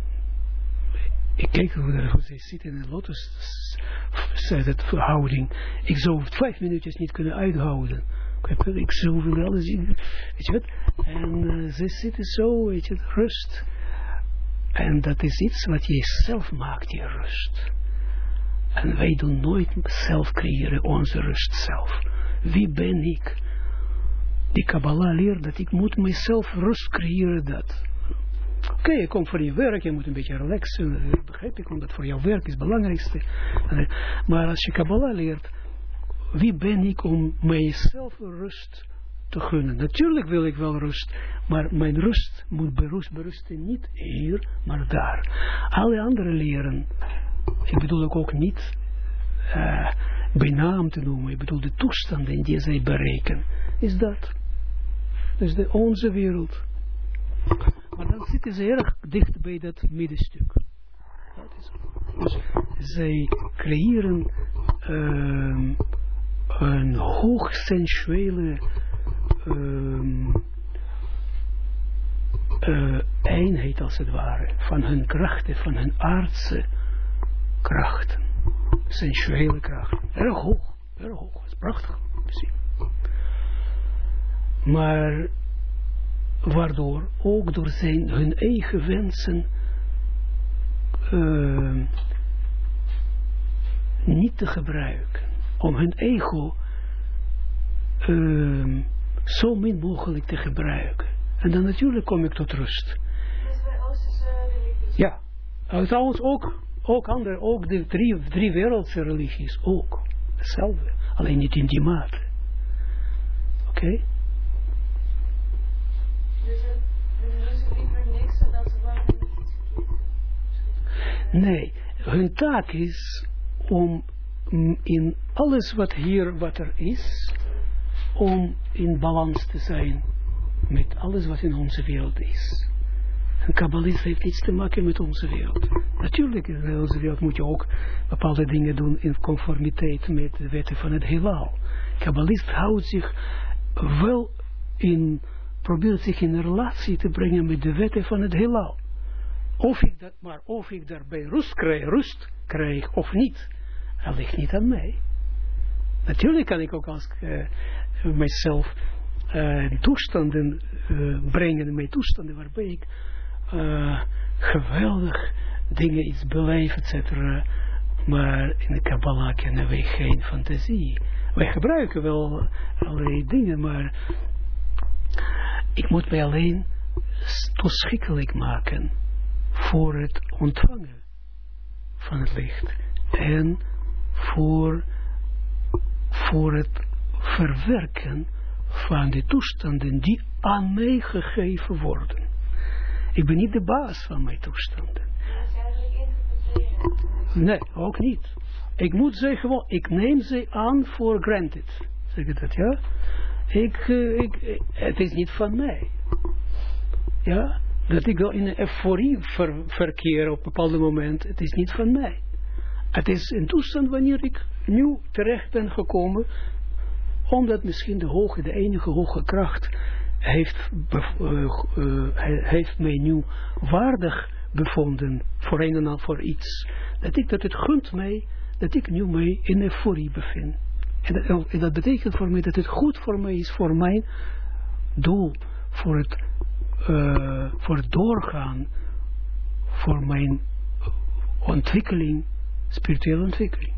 Ik kijk hoe, hoe zij zit in een lotus, zeg het, houding. Ik zou vijf minuutjes niet kunnen uithouden ik zoveel alles zien. Weet je wat? En uh, ze zitten zo, weet je, rust. En dat is iets wat je zelf maakt, je rust. En wij doen nooit zelf creëren onze rust zelf. Wie ben ik? Die Kabbalah leert dat ik moet mezelf rust creëren dat. Oké, je komt voor je werk, je moet een beetje relaxen, dat begrijp ik, omdat voor jouw werk is het belangrijkste. Maar als je Kabbalah leert, wie ben ik om mijzelf rust te gunnen? Natuurlijk wil ik wel rust, maar mijn rust moet berust, berusten niet hier, maar daar. Alle andere leren, ik bedoel ook, ook niet uh, bij naam te noemen, ik bedoel de toestanden die zij bereiken, is dat. Dus de, onze wereld. Maar dan zitten ze erg dicht bij dat middenstuk. Dat is, dus zij creëren uh, een hoog sensuele uh, uh, eenheid als het ware van hun krachten, van hun aardse krachten, sensuele krachten. Erg hoog, erg hoog, dat is prachtig. Maar waardoor ook door zijn, hun eigen wensen uh, niet te gebruiken. Om hun ego uh, zo min mogelijk te gebruiken. En dan natuurlijk kom ik tot rust. Dus bij Oosterse religies? Ja. Trouwens ook, ook andere, ook de drie, drie wereldse religies, ook. Hetzelfde. Alleen niet in die mate. Oké? Okay? Nee, hun taak is om in alles wat hier, wat er is, om in balans te zijn met alles wat in onze wereld is. Een kabbalist heeft niets te maken met onze wereld. Natuurlijk, in onze wereld moet je ook bepaalde dingen doen in conformiteit met de wetten van het heelal. Kabbalist houdt zich wel in, probeert zich in relatie te brengen met de wetten van het heelal. Of ik dat, maar of ik daarbij rust krijg, rust of niet, dat ligt niet aan mij. Natuurlijk kan ik ook als uh, mijzelf uh, toestanden uh, brengen, mijn toestanden waarbij ik geweldig dingen iets beleef, etc. Maar in de Kabbalah kennen wij geen fantasie. Wij gebruiken wel allerlei dingen, maar ik moet mij alleen toeschikkelijk maken voor het ontvangen van het licht en voor, voor het verwerken van de toestanden die aan mij gegeven worden. Ik ben niet de baas van mijn toestanden. Nee, ook niet. Ik moet ze gewoon, ik neem ze aan voor granted. Zeg ik dat, ja? Ik, uh, ik, het is niet van mij. Ja? Dat ik wel in een euforie ver, verkeer op een bepaald moment, het is niet van mij. Het is een toestand wanneer ik nu terecht ben gekomen, omdat misschien de hoge, de enige hoge kracht heeft, uh, uh, heeft mij nu waardig bevonden voor een en al voor iets. Dat ik dat het gunt mij, dat ik nu mij in euforie bevind. En dat, en dat betekent voor mij dat het goed voor mij is, voor mijn doel, voor het uh, voor doorgaan voor mijn ontwikkeling, spirituele ontwikkeling.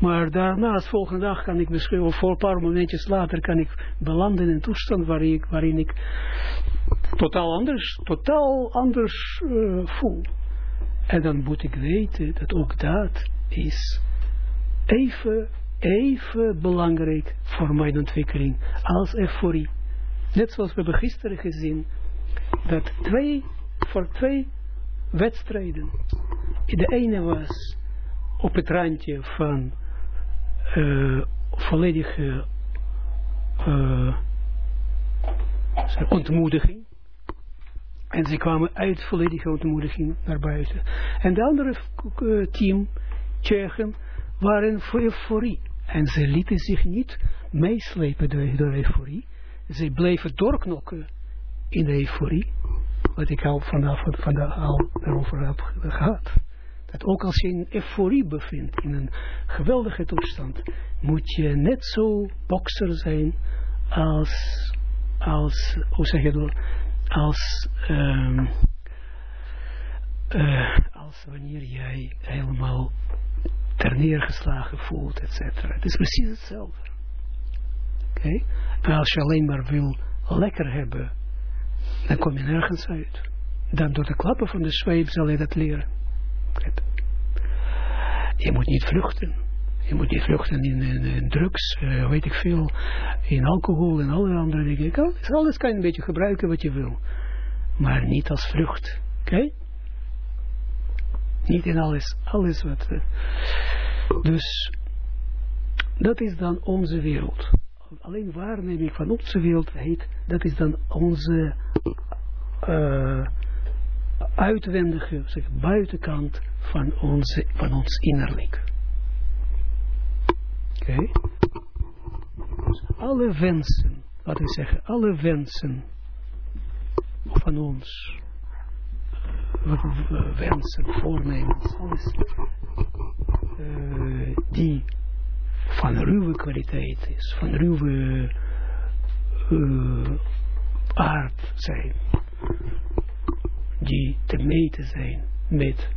Maar daarna, als volgende dag kan ik misschien, of voor een paar momentjes later, kan ik belanden in een toestand waarin ik, waarin ik totaal anders, totaal anders uh, voel. En dan moet ik weten dat ook dat is even, even belangrijk voor mijn ontwikkeling als euforie. Net zoals we hebben gisteren gezien, dat twee, voor twee wedstrijden. De ene was op het randje van uh, volledige uh, ontmoediging. En ze kwamen uit volledige ontmoediging naar buiten. En de andere uh, team, Tsjechen, waren voor euforie. En ze lieten zich niet meeslepen door, door euforie. Ze bleven doorknokken in de euforie, wat ik al vanaf vandaag al erover heb gehad. Dat ook als je in euforie bevindt, in een geweldige toestand, moet je net zo bokser zijn als, als hoe zeg je dat, als, um, uh, als wanneer jij helemaal ter neergeslagen voelt, et cetera. Het is precies hetzelfde. Oké? Als je alleen maar wil lekker hebben dan kom je nergens uit. dan door de klappen van de zweep zal je dat leren. Je moet niet vluchten. Je moet niet vluchten in, in, drugs, uh, weet ik veel, in alcohol en alle andere dingen. Alles, alles kan je een beetje gebruiken wat je wil. Maar niet als vlucht. Oké? Niet in alles. Alles wat... Uh, dus dat is dan onze wereld. Alleen waarneming van onze wereld heet, dat is dan onze uh, uitwendige, zeg, buitenkant van, onze, van ons innerlijk. Oké? Dus alle wensen, laten we zeggen, alle wensen van ons, wensen, voornemens, alles uh, die van ruwe kwaliteit is, van ruwe uh, aard zijn, die te meten zijn met,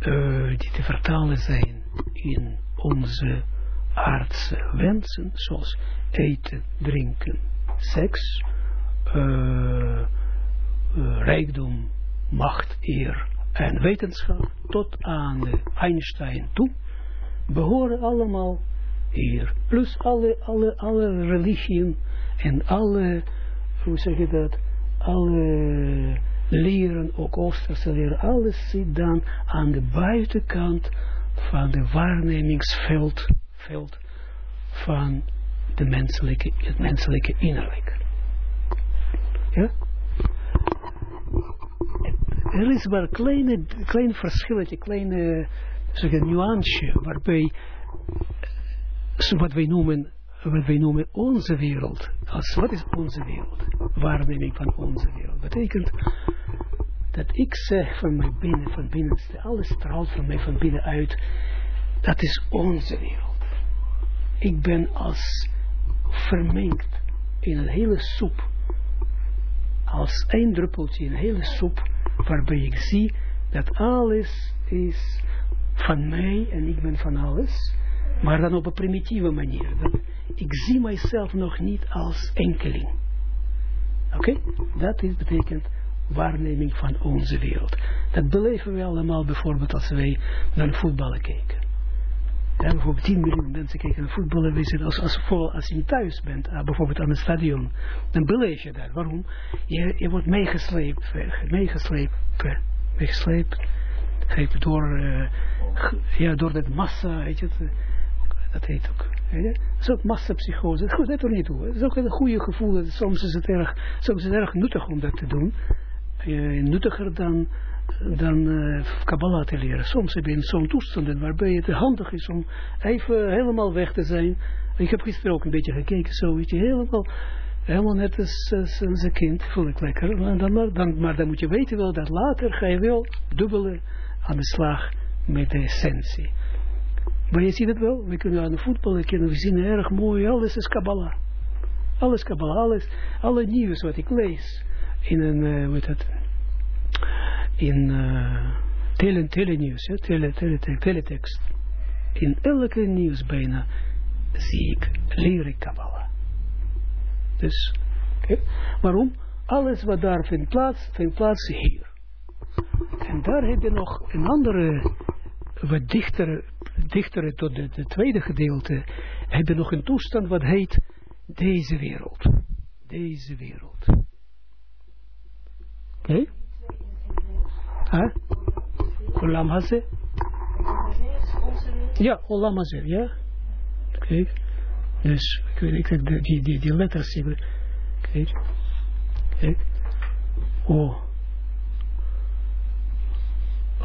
uh, die te vertalen zijn in onze aardse wensen, zoals eten, drinken, seks, uh, rijkdom, macht, eer en wetenschap, tot aan de Einstein toe, behoren allemaal hier. Plus alle, alle, alle religieën en alle, hoe zeg je dat, alle leren, ook Oosterse leren, alles zit dan aan de buitenkant van de waarnemingsveld veld van de menselijke, het menselijke innerlijk. Ja? Er is maar een kleine, klein verschilletje, kleine zeg, een nuance waarbij wat wij noemen wat wij noemen onze wereld. Als, wat is onze wereld? Waarneming van onze wereld. Betekent dat ik zeg van mijn binnen, van binnenste, alles straalt van mij van binnenuit. Dat is onze wereld. Ik ben als vermengd in een hele soep. Als één druppeltje in een hele soep. Waarbij ik zie dat alles is van mij en ik ben van alles. Maar dan op een primitieve manier. Ik zie mijzelf nog niet als enkeling. Oké? Dat is, betekent waarneming van onze wereld. Dat beleven we allemaal bijvoorbeeld als wij naar voetballen kijken. Ja, bijvoorbeeld 10 miljoen mensen kijken naar voetballen. Als, als, als, als je thuis bent, uh, bijvoorbeeld aan het stadion, dan beleef je dat. Waarom? Je, je wordt meegesleept, meegesleept, meegesleept, door, uh, ja, door dat massa, weet het, dat heet ook. Ja? Dat is ook massapsychose. Goed, dat er niet toe. Het is ook een goede gevoel. Soms is het erg, soms is het erg nuttig om dat te doen. Uh, nuttiger dan, dan Kabbalah te leren. Soms heb je in zo'n toestanden waarbij het handig is om even helemaal weg te zijn. Ik heb gisteren ook een beetje gekeken, zo weet je, helemaal, helemaal net als, als, een kind, voel ik lekker. Maar dan, dan, maar dan moet je weten wel dat later ga je wel dubbele aan de slag met de essentie. Maar je ziet het wel, we kunnen aan de voetbal, kunnen we zien erg mooi, alles is Kabbalah. Alles Kabbalah, alles, alle nieuws wat ik lees in een, uh, dat, in uh, tele, telenieuws, ja, tele. In elke nieuws bijna zie ik, leer ik Kabbalah. Dus, okay. waarom? Alles wat daar vindt plaats, vindt plaats hier. En daar heb je nog een andere, wat dichtere dichtere tot het tweede gedeelte, hebben nog een toestand wat heet deze wereld. Deze wereld. Oké? Okay? Huh? Olam? Ja, Olam Hazeh, ja. Kijk. Dus, ik weet niet, die, die, die letters, kijk. Kijk. Oh.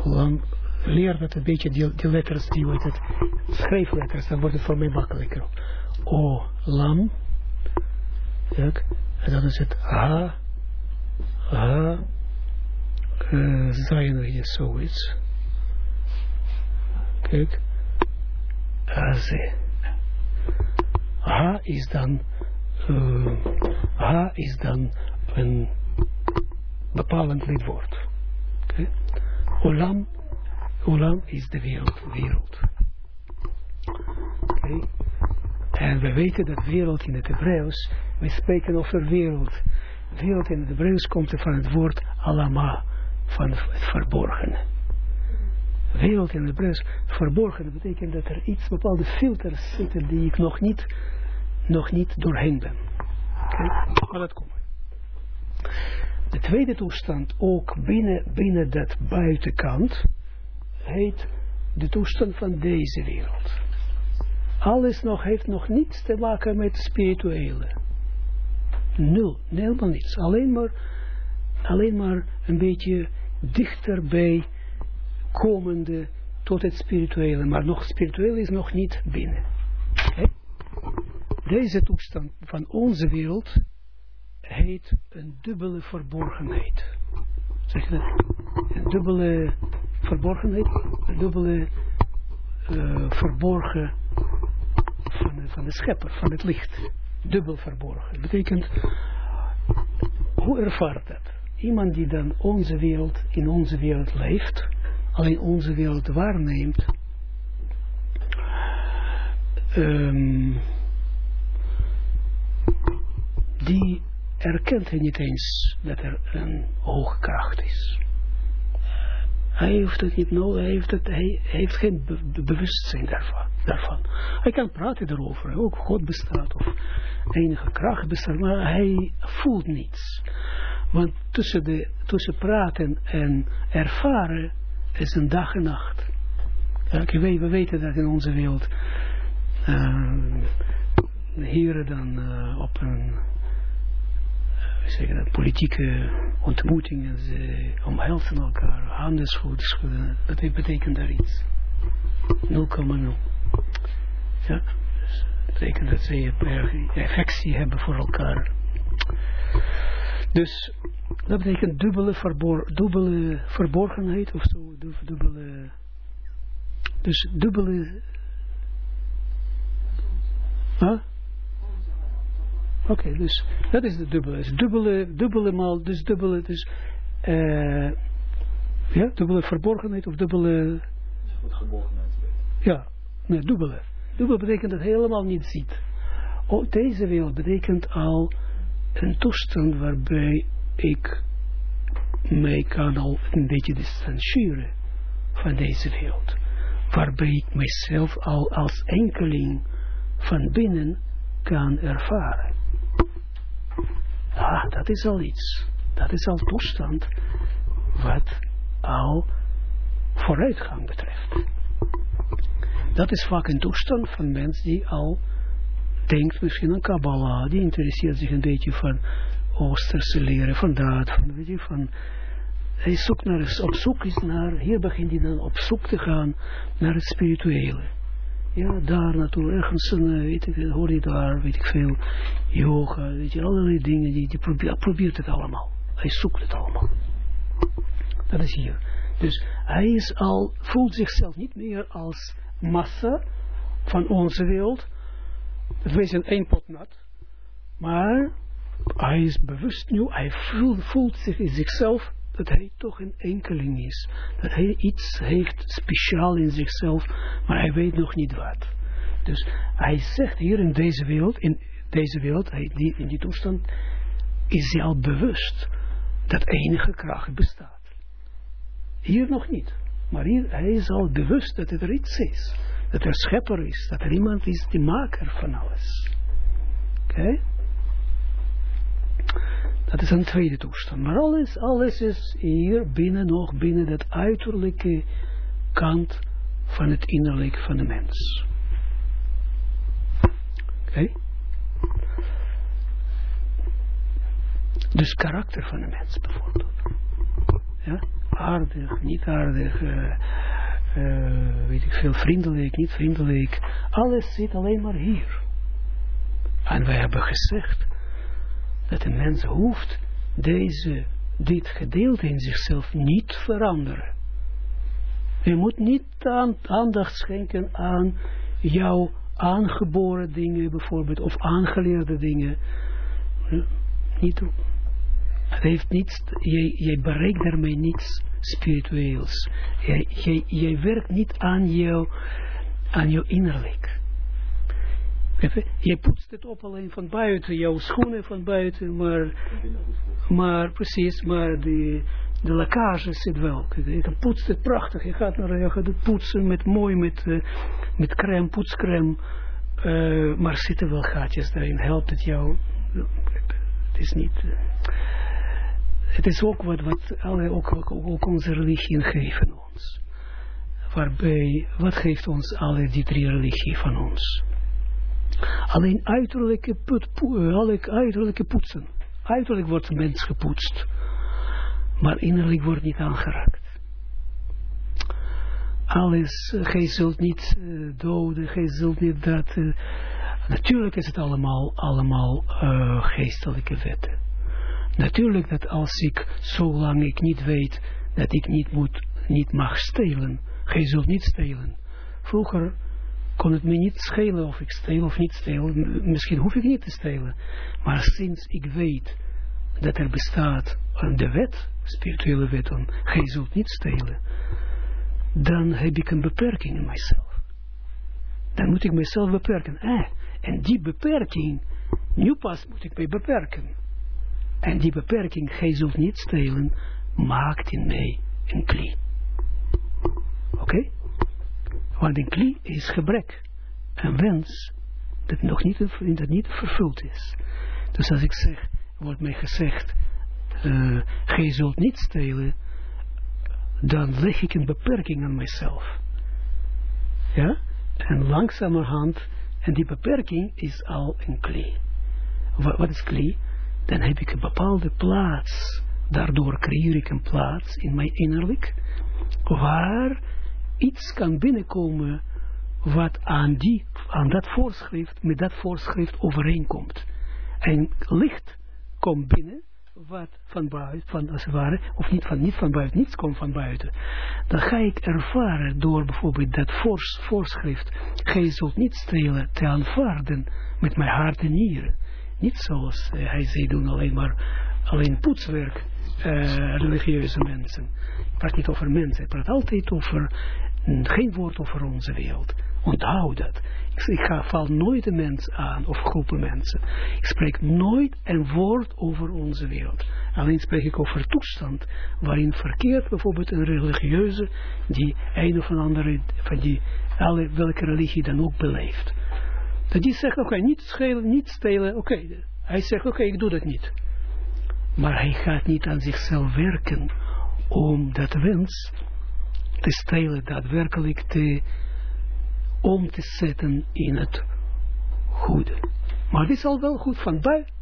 Olam, leer dat een beetje, die, die letters, die wordt het, schrijfletters, dan wordt het voor mij makkelijker. O, lam, kijk, en dan is het H, H, uh, zijn we hier zoiets. Kijk, Z. H is dan, uh, H is dan een bepalend lidwoord. Okay. Olam Olam is de wereld. wereld. Okay. En we weten dat wereld in het Hebreeuws, we spreken over wereld. wereld in het Hebreeuws komt van het woord alama, van het verborgene. Wereld in het Hebreeuws, verborgen, betekent dat er iets, bepaalde filters zitten die ik nog niet, nog niet doorheen ben. Oké, maar dat komt. De tweede toestand, ook binnen, binnen dat buitenkant, heet de toestand van deze wereld. Alles nog, heeft nog niets te maken met spirituele. Nul, helemaal niets. Alleen maar, alleen maar een beetje dichterbij komende tot het spirituele. Maar nog spiritueel is nog niet binnen. Deze toestand van onze wereld heet een dubbele verborgenheid. Zeg je dat? Een dubbele verborgenheid, een dubbele uh, verborgen van van de schepper, van het licht. Dubbel verborgen. Dat betekent, hoe ervaart dat? Iemand die dan onze wereld, in onze wereld leeft, alleen onze wereld waarneemt, um, die erkent hij niet eens dat er een hoge kracht is. Hij heeft het niet nodig, hij heeft, het, hij heeft geen bewustzijn daarvan, daarvan. Hij kan praten erover, ook God bestaat of enige kracht bestaat, maar hij voelt niets. Want tussen, de, tussen praten en ervaren is een dag en nacht. Ja, we weten dat in onze wereld uh, heren dan uh, op een zeggen dat, politieke ontmoetingen, ze omhelzen elkaar, handen schudden, dat betekent daar iets. 0,0. Ja, dus dat betekent dat ze affectie hebben voor elkaar. Dus dat betekent dubbele, dubbele verborgenheid of zo, dubbele, dus dubbele, huh? Oké, dus dat is de dubbele. Dus dubbele, dubbele maal, dus dubbele, dus, uh, ja, dubbele verborgenheid of dubbele... Ja, nee, dubbele. Dubbele betekent dat helemaal niet ziet. Oh, deze wereld betekent al een toestand waarbij ik mij kan al een beetje distancieren van deze wereld. Waarbij ik mezelf al als enkeling van binnen kan ervaren. Ah, dat is al iets. Dat is al toestand wat al vooruitgang betreft. Dat is vaak een toestand van mens die al denkt misschien aan Kabbalah, die interesseert zich een beetje van Oosterse leren, van dat, van, weet je, van, hij zoekt naar, op zoek is naar, hier begint hij dan op zoek te gaan naar het spirituele. Ja, daar naartoe, ergens, een, eh, weet ik, hoor je daar, weet ik veel, yoga, weet je, allerlei dingen, die, die probeert, het allemaal. Hij zoekt het allemaal. Dat is hier. Dus hij is al, voelt zichzelf niet meer als massa van onze wereld. Het een één pot nat. Maar hij is bewust nu, hij voelt, voelt zich zichzelf dat hij toch een enkeling is. Dat hij iets heeft speciaal in zichzelf, maar hij weet nog niet wat. Dus hij zegt hier in deze wereld, in deze wereld, die, in die toestand, is hij al bewust dat enige kracht bestaat. Hier nog niet. Maar hier, hij is al bewust dat er iets is. Dat er schepper is. Dat er iemand is die maker van alles. Oké? Dat is een tweede toestand. Maar alles, alles is hier binnen nog, binnen dat uiterlijke kant van het innerlijke van de mens. Oké? Dus karakter van de mens bijvoorbeeld. Ja? Aardig, niet aardig, uh, uh, weet ik veel, vriendelijk, niet vriendelijk. Alles zit alleen maar hier. En wij hebben gezegd dat een mens hoeft deze, dit gedeelte in zichzelf niet veranderen. Je moet niet aandacht schenken aan jouw aangeboren dingen bijvoorbeeld, of aangeleerde dingen. Niet doen. Het heeft niets, jij, jij bereikt daarmee niets spiritueels. Jij, jij, werkt niet aan jouw, aan jouw innerlijk. Je poetst het op alleen van buiten, jouw schoenen van buiten, maar, maar precies, maar de, de lekkage zit wel. Je poetst het prachtig, je gaat, naar, je gaat het poetsen met mooi, met, uh, met crème, poetscrème, uh, maar zitten wel gaatjes daarin, helpt het jou? Het is niet... Uh, het is ook wat, wat alle, ook, ook, onze religie geven ons. Waarbij, wat geeft ons alle die drie religie van ons? Alleen uiterlijke, put, po, uiterlijke poetsen. Uiterlijk wordt een mens gepoetst. Maar innerlijk wordt niet aangeraakt. Alles, uh, gij zult niet uh, doden, gij zult niet dat. Natuurlijk is het allemaal, allemaal geestelijke wetten. Natuurlijk dat als ik, zolang ik niet weet dat ik niet moet, niet mag stelen, gij zult niet stelen. Vroeger kon het me niet schelen of ik steel of niet steel. Misschien hoef ik niet te stelen. Maar sinds ik weet dat er bestaat de wet, spirituele wet, dan gij zult niet stelen, dan heb ik een beperking in mijzelf. Dan moet ik mezelf beperken. Eh, en die beperking, nu pas moet ik mij beperken. En die beperking, gij zult niet stelen, maakt in mij een klie. Oké? Want een klie is gebrek. Een wens dat nog niet, dat niet vervuld is. Dus als ik zeg, wordt mij gezegd, uh, gij zult niet stelen, dan leg ik een beperking aan mezelf. Ja? En langzamerhand, en die beperking is al een klie. Wat, is klie? Dan heb ik een bepaalde plaats. Daardoor creëer ik een plaats in mijn innerlijk, waar iets kan binnenkomen wat aan, die, aan dat voorschrift, met dat voorschrift overeenkomt. En licht komt binnen, wat van buiten, van als het ware, of niet van, niet van buiten, niets komt van buiten. Dan ga ik ervaren door bijvoorbeeld dat voors, voorschrift, gij zult niet stelen te aanvaarden met mijn hart en nieren. Niet zoals uh, hij zei doen, alleen maar alleen poetswerk, uh, religieuze mensen. Ik praat niet over mensen, ik praat altijd over geen woord over onze wereld. Onthoud dat. Ik, ga, val nooit een mens aan, of groepen mensen. Ik spreek nooit een woord over onze wereld. Alleen spreek ik over toestand, waarin verkeert bijvoorbeeld een religieuze, die een of andere, van die, alle, welke religie dan ook beleeft. Dat die zegt, oké, niet schelen, niet stelen, oké. Hij zegt, oké, ik doe dat niet. Maar hij gaat niet aan zichzelf werken om dat wens te stelen, daadwerkelijk te, om te zetten in het goede. Maar dit is al wel goed van buiten.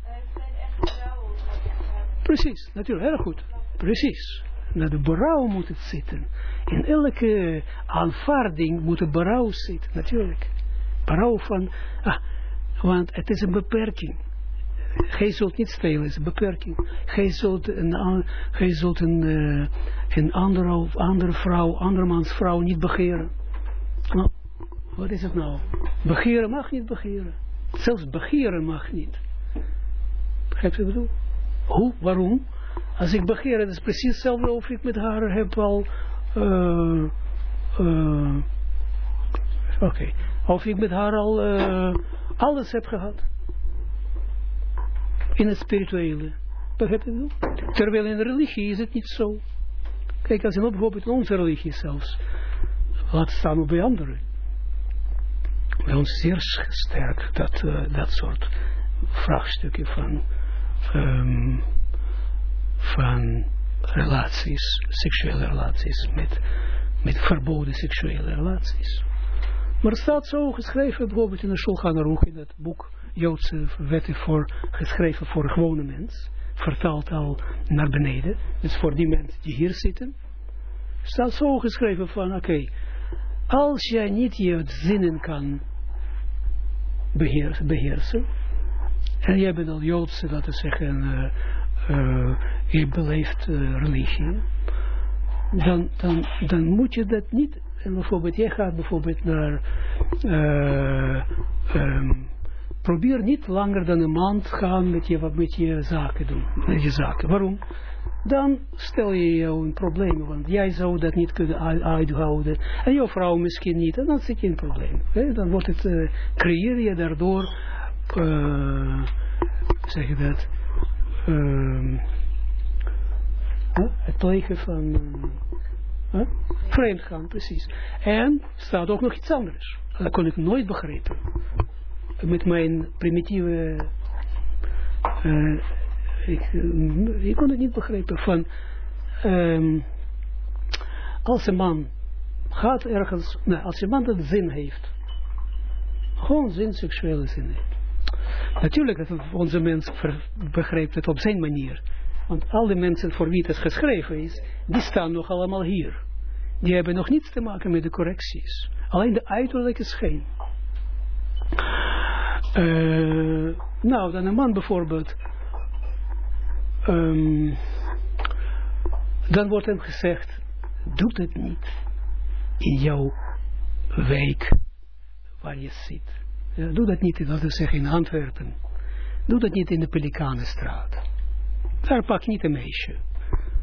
Precies, natuurlijk, heel goed. Precies. Naar de berouw moet het zitten. In elke aanvaarding moet het berouw zitten, natuurlijk. Berouw van, ah, want het is een beperking. Gij zult niet stelen, is een beperking. Gij zult een, gij zult een, een andere, andere vrouw, andermans vrouw niet begeren. Nou, wat is het nou? Begeren mag niet begeren. Zelfs begeren mag niet. Begrijp je wat ik bedoel? Hoe? Waarom? Als ik begeer, het is precies hetzelfde of ik met haar heb al... Uh, uh, Oké. Of ik met haar al alles heb gehad in het spirituele. Begrijp je Terwijl in religie is het niet zo. Kijk, als je bijvoorbeeld in onze religie zelfs, laat staan bij anderen. Bij ons zeer sterk dat, uh, dat soort vraagstukken van, um, van relaties, seksuele relaties, met, met verboden seksuele relaties. Maar het staat zo geschreven, bijvoorbeeld in de Shulchan Aruch, in het boek Joodse wetten voor, geschreven voor gewone mens, vertaald al naar beneden, dus voor die mensen die hier zitten, staat zo geschreven van, oké, als jij niet je zinnen kan beheersen, beheersen en jij bent al Joodse, laten we zeggen, uh, uh, je beleeft uh, religie, dan, dan, dan moet je dat niet, en bijvoorbeeld, jij gaat bijvoorbeeld naar, um, probeer niet langer dan een maand gaan met je, met je zaken doen. Met je zaken. Waarom? dan stel je jou een probleem, want jij zou dat niet kunnen uithouden, en jouw vrouw misschien niet, en dan zit je in een probleem. Dan wordt het, uh, creëer je daardoor, uh, zeg je dat, uh, het plegen van uh, vreemd gaan, precies. En staat ook nog iets anders. Dat kon ik nooit begrijpen. Met mijn primitieve uh, ik, kon het niet begrijpen van als een man gaat ergens, nou, als een man dat zin heeft, gewoon zin, seksuele zin heeft. Natuurlijk, onze mens begrijpt het op zijn manier. Want al die mensen voor wie het geschreven is, die staan nog allemaal hier. Die hebben nog niets te maken met de correcties. Alleen de uiterlijke schijn. Uh, nou, dan een man bijvoorbeeld um, dan wordt hem gezegd, doe het niet in jouw wijk waar je zit. Doe dat niet, dat is zeggen, in Antwerpen. Doe dat niet in de Pelikanenstraat. Daar pak niet een meisje.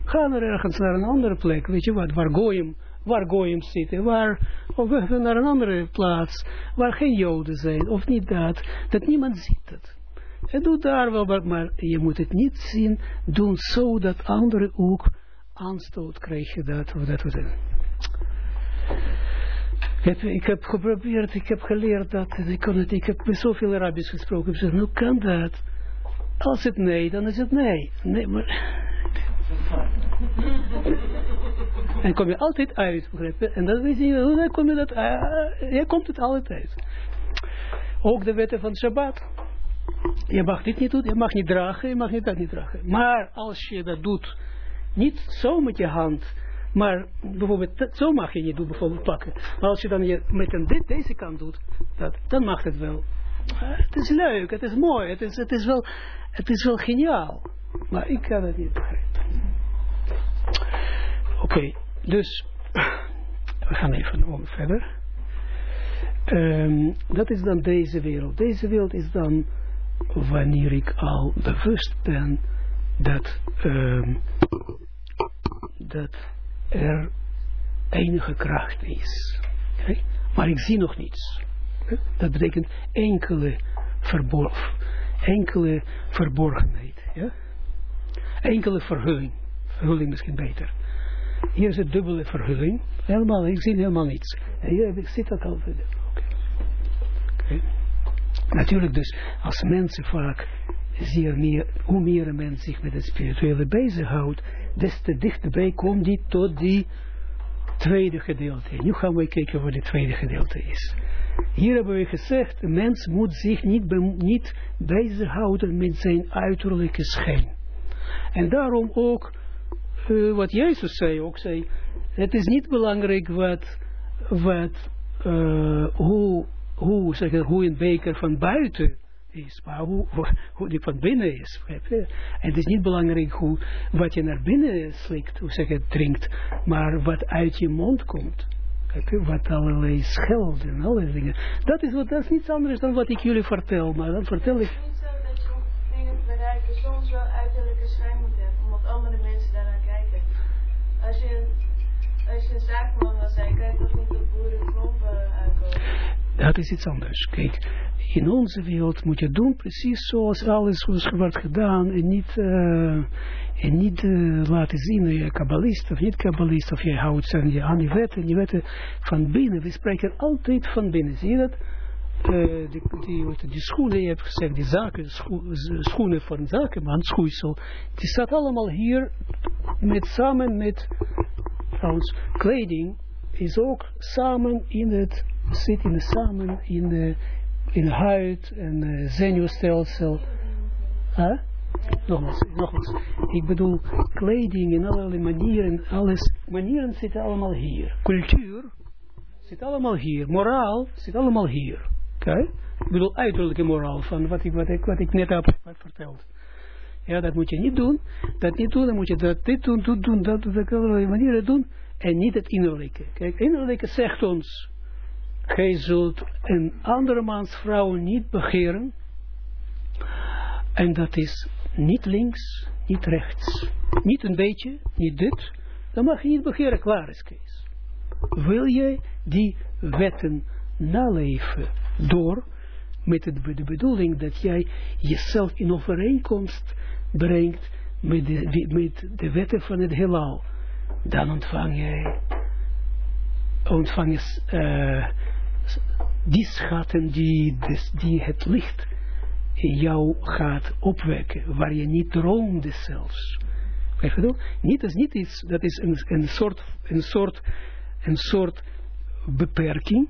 Ga naar ergens naar een andere plek, weet je wat, waar Goyim, waar Goyim zitten, waar, of naar een andere plaats, waar geen Joden zijn, of niet dat, dat niemand ziet het. En doe daar wel, maar je moet het niet zien, doen zo dat anderen ook aanstoot krijgen dat of dat of dat. Ik heb, geprobeerd, ik heb geleerd dat, ik, kon het, ik heb zoveel Arabisch gesproken, ik gezegd, hoe kan dat? Als het nee, dan is het nee. Nee, maar... en kom je altijd uit, En dat weet je, hoe kom je dat, uh, je komt het altijd Ook de wetten van Shabbat. Je mag dit niet doen, je mag niet dragen, je mag niet dat niet dragen. Maar als je dat doet, niet zo met je hand, maar bijvoorbeeld, zo mag je niet doen, bijvoorbeeld pakken. Maar als je dan je met een dit, deze kant doet, dat, dan mag het wel. Het is leuk, het is mooi, het is, het is, wel, het is wel geniaal. Maar ik kan het niet begrijpen. Oké, dus we gaan even om verder. Um, dat is dan deze wereld. Deze wereld is dan wanneer ik al bewust ben dat, uh, dat er enige kracht is. Maar ik zie nog niets. Dat betekent enkele, verborg, enkele verborgenheid. Ja? Enkele verhulling. Verhulling misschien beter. Hier is het dubbele verhulling. Helemaal, ik zie helemaal niets. En hier ik zit dat al. Oké. Okay. Natuurlijk dus, als mensen vaak, zeer meer, hoe meer een mens zich met het spirituele bezighoudt, des te dichterbij komt die tot die tweede gedeelte. Nu gaan we kijken wat het tweede gedeelte is. Hier hebben we gezegd, een mens moet zich niet, niet bezighouden met zijn uiterlijke schijn. En daarom ook, uh, wat Jezus zei, ook zei, het is niet belangrijk wat, wat uh, hoe hoe, zeg het, hoe een beker van buiten is, maar hoe, hoe die van binnen is. En het is niet belangrijk hoe, wat je naar binnen slikt, hoe zeg het, drinkt, maar wat uit je mond komt. Wat allerlei schelden en allerlei dingen. Dat is, wat, dat is niets anders dan wat ik jullie vertel, maar dan vertel ik... Soms wel uiterlijke schijn moet hebben, omdat andere mensen daarnaar kijken. Als je, als je een zijn, je toch niet op uitkomen? dat is iets anders. Kijk, in onze wereld moet je doen precies zoals alles wordt gedaan en niet, uh, en niet uh, laten zien dat je kabbalist of niet kabbalist of je houdt aan je, aan die wetten, die wetten van binnen. We spreken altijd van binnen. Zie je dat? Die, die, schoenen, je hebt gezegd, die zaken, scho schoenen een zakenman, schoeisel, die staat allemaal hier met, samen met, trouwens, kleding is ook samen in het samen in de, in de huid en uh, zenuwstelsel. Huh? Nogmaals, nogmaals. Ik bedoel, kleding en allerlei manieren, alles, manieren zitten allemaal hier. Cultuur zit allemaal hier. Moraal zit allemaal hier. Oké? Ik bedoel, uiterlijke moraal van wat ik, wat ik, wat ik net heb verteld. Ja, dat moet je niet doen. Dat niet doen, dan moet je dat dit doen, dat doen, dat, dat, allerlei manieren doen. En niet het innerlijke. Kijk, innerlijke zegt ons, gij zult een andermans vrouw niet begeren. En dat is niet links, niet rechts, niet een beetje, niet dit, dan mag je niet begeren, klaar is Kees. Wil jij die wetten naleven door, met de, bedoeling dat jij jezelf in overeenkomst brengt met de, met de wetten van het heelal, dan ontvang jij, ontvang je uh, die schatten die, die het licht in jou gaat opwekken, waar je niet droomde zelfs. Je Niet is niet iets, dat is een, een, soort, een, soort, een soort beperking,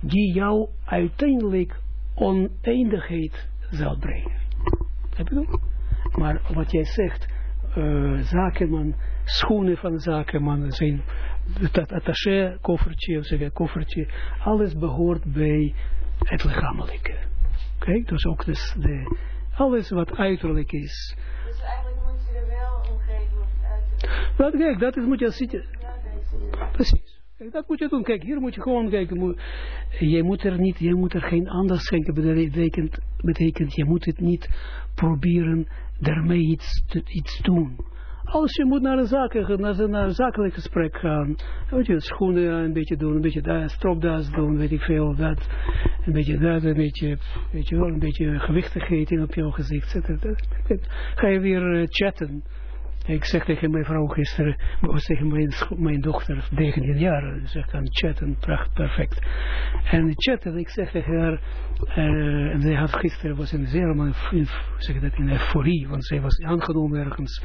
die jou uiteindelijk oneindigheid zal brengen. Heb je Maar wat jij zegt, uh, zakenman, schoenen van zakenman, zijn dat attaché koffertje, of zeg koffertje, alles behoort bij het lichamelijke. Kijk, dus ook dus de, alles wat uiterlijk is. Dus eigenlijk moet je er wel omgeven uiterlijk. Wat, kijk, dat is, moet je zitten. Precies. Dat moet je doen. Kijk, hier moet je gewoon kijken. Je moet er niet, je moet er geen aandacht schenken. Betekent, betekent, je moet het niet proberen daarmee iets te iets doen. Als je moet naar een, zaken, naar, naar een zakelijk gesprek gaan, weet je, schoenen een beetje doen, een beetje dat, stropdas doen, weet ik veel, dat, een beetje dat, een beetje, weet je wel, een beetje gewichtigheid op jouw gezicht. Ga je weer uh, chatten ik zeg tegen mijn vrouw gisteren, of tegen mijn, mijn dochter, 19 jaar, ze kan chatten, pracht, perfect. En chatten, ik zeg tegen haar, uh, en zij had gisteren, was in zeer, zeg dat, in euforie, want zij was aangenomen ergens.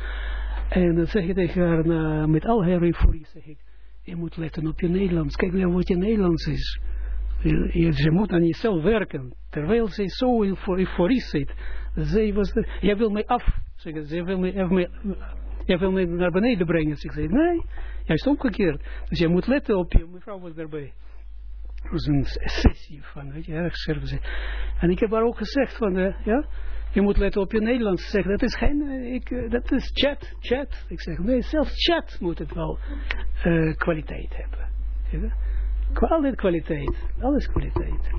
En dan zeg ik tegen haar, na, met al haar euforie, zeg ik, je moet letten op je Nederlands, kijk naar wat je Nederlands is. Je, je moet aan jezelf werken, terwijl zij zo in euforie zit. Zij was, jij wil mij af, zeg, zij wil mij, Jij wil me naar beneden brengen. Dus ik zei, nee, juist omgekeerd. Dus je moet letten op je, mevrouw was daarbij. Het was een sessie van, weet je, erg serve. En ik heb haar ook gezegd van, uh, ja, je moet letten op je Nederlands. Zeg, dat is geen, uh, ik, uh, dat is chat, chat. Ik zeg, nee, zelfs chat moet het wel kwaliteit hebben. Altijd kwaliteit, alles kwaliteit.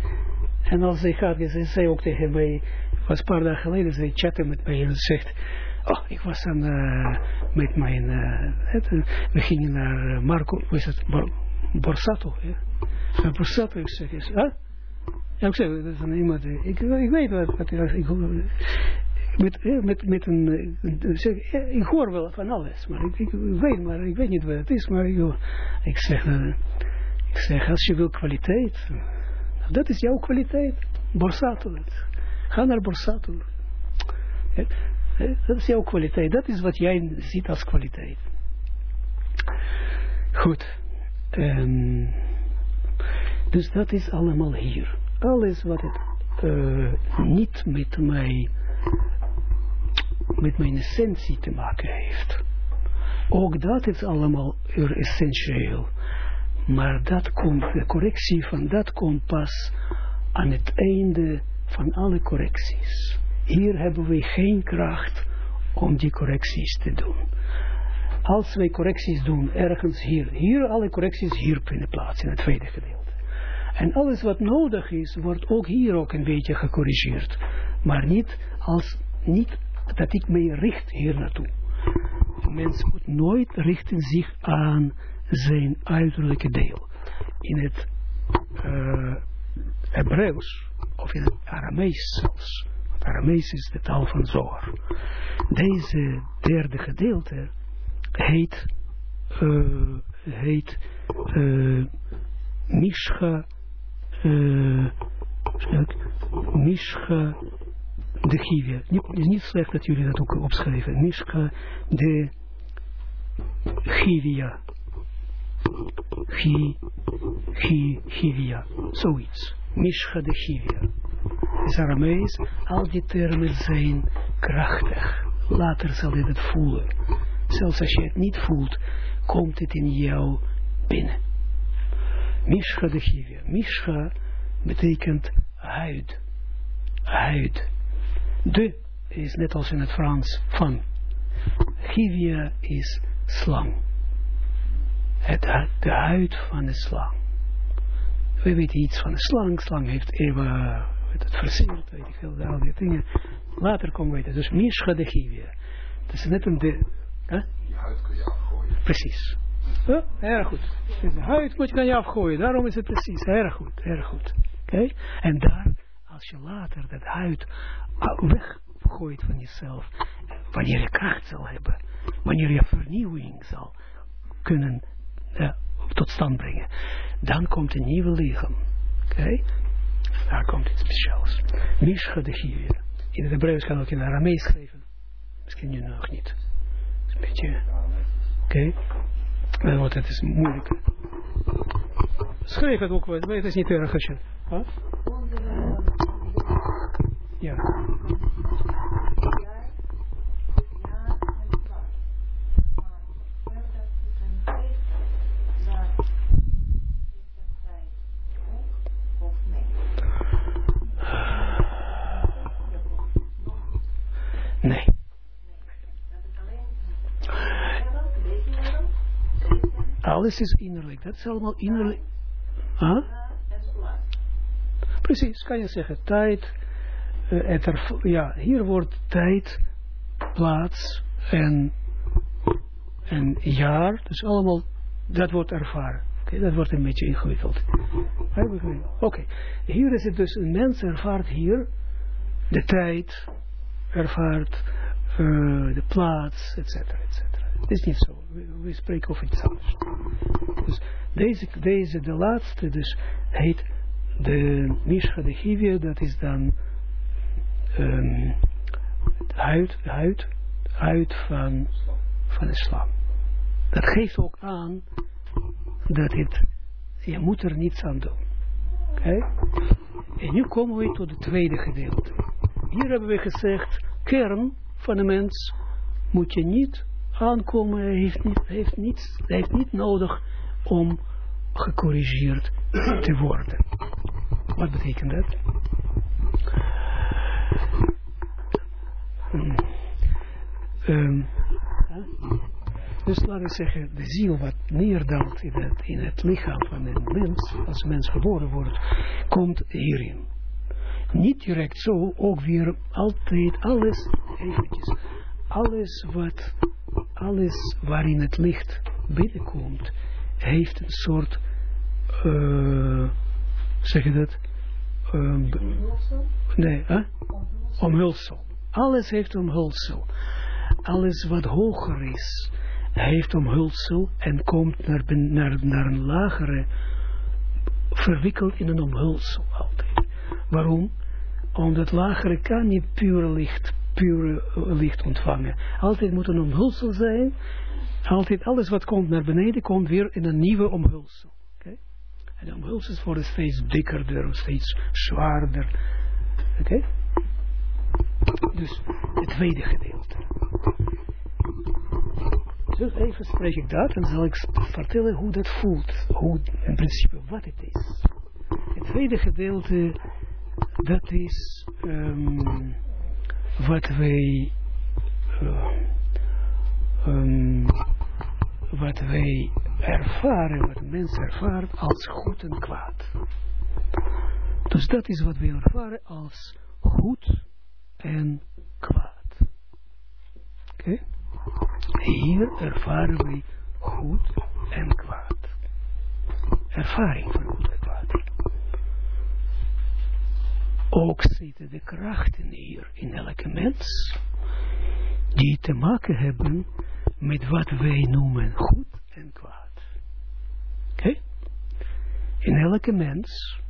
En als ze gaat, ze zei ook tegen mij, was een paar dagen geleden, ze chatte met mij en ze zegt, Oh, ik was dan uh, met mijn, uh, het, we gingen naar Marco, hoe is het, Bor, Borsato, ja. Borsato, ik zeg eens, huh? Ja, ik zeg, dat is een iemand, ik, ik weet wat, ik, met, met, met een, zeg, ik hoor wel van alles, maar ik, ik, weet maar, ik weet niet wat het is, maar ik, ik zeg, ik zeg, als je wil kwaliteit, dat is jouw kwaliteit, Borsato, ga naar Borsato. Dat is jouw kwaliteit. Dat is wat jij ziet als kwaliteit. Goed. Um, dus dat is allemaal hier. Alles wat het uh, niet met mij, met mijn essentie te maken heeft. Ook dat is allemaal essentieel. Maar dat komt, de correctie van dat komt pas aan het einde van alle correcties. Hier hebben we geen kracht om die correcties te doen. Als wij correcties doen ergens hier, hier alle correcties hier kunnen plaatsen in het tweede gedeelte. En alles wat nodig is, wordt ook hier ook een beetje gecorrigeerd. Maar niet als, niet dat ik mij richt hier naartoe. De mens moet nooit richten zich aan zijn uiterlijke deel. In het uh, Hebreeuws, of in het Aramees zelfs, Aramees is de taal van Zohar. Deze derde gedeelte heet, uh, heet uh, Mishcha, de Givia. Het is niet slecht dat jullie dat ook opschrijven. Mishcha de gi, Givia. Zoiets. Mishcha de Givia is Aramees, al die termen zijn krachtig. Later zal je het voelen. Zelfs als je het niet voelt, komt het in jou binnen. Mischa de Givia. Mischa betekent huid. Huid. De is net als in het Frans van. Givia is slang. Het, de huid van de slang. We weten iets van de slang. Slang heeft eeuwen het verzeert, weet ik veel, al die dingen. Later komen we het. Dus de Givia. Dat is net een de... Hè? Je huid kun je afgooien. Precies. Ja, erg goed. Dus de huid moet je kan je afgooien. Daarom is het precies. Erg goed, erg goed. Oké? En daar, als je later dat huid weggooit van jezelf, wanneer je kracht zal hebben, wanneer je vernieuwing zal kunnen ja, tot stand brengen, dan komt een nieuwe lichaam. Oké? Daar komt iets speciaals. Mischa de hier. In het Hebreeuws kan ook in Aramees schrijven. Misschien nu nog niet. Een beetje... Oké? Okay. Want het is moeilijk. Schrijf het ook wel, maar het is niet erg als je... Ja. Alles is innerlijk. Dat is allemaal innerlijk. Huh? Precies, kan je zeggen. Tijd. Uh, het er, ja, hier wordt tijd, plaats en, en jaar. Dus allemaal, dat wordt ervaren. Okay, dat wordt een beetje ingewikkeld. Oké, okay. hier is het dus, een mens ervaart hier de tijd, ervaart uh, de plaats, et cetera, et cetera. Het is niet zo. We, spreken over iets anders. Dus deze, deze, de laatste, dus heet de Mishra de Givia, dat is dan um, huid, huid, huid van, van islam. Dat geeft ook aan dat het, je moet er niets aan doen. Oké? En nu komen we tot het tweede gedeelte. Hier hebben we gezegd, kern van de mens moet je niet aankomen, heeft niet, heeft niets, heeft niet nodig om gecorrigeerd te worden. Wat betekent dat? Um, um, dus laten we zeggen, de ziel wat neerdaalt in het, in het lichaam van een mens, als een mens geboren wordt, komt hierin. Niet direct zo, ook weer altijd alles, eventjes, alles wat, alles waarin het licht binnenkomt, heeft een soort, uh, zeg je dat? Um, nee, hè? Omhulsel. Alles heeft omhulsel. Alles wat hoger is, heeft omhulsel en komt naar, naar, naar een lagere, verwikkeld in een omhulsel altijd. Waarom? Omdat lagere kan niet pure licht, pure licht ontvangen. Altijd moet een omhulsel zijn. Altijd alles wat komt naar beneden komt weer in een nieuwe omhulsel. Okay? En de omhulsels worden steeds dikkerder, steeds zwaarder. Oké? Dus het tweede gedeelte. Dus even spreek ik dat en zal ik vertellen hoe dat voelt. Hoe, in principe wat het is. Het tweede gedeelte, dat is um, wat wij um, wat wij ervaren, wat mensen ervaren als goed en kwaad. Dus dat is wat wij ervaren als goed en kwaad. Oké? Hier ervaren wij goed en kwaad. Ervaring van goed Ook zitten de krachten hier in elke mens, die te maken hebben met wat wij noemen goed en kwaad. Oké? In elke mens,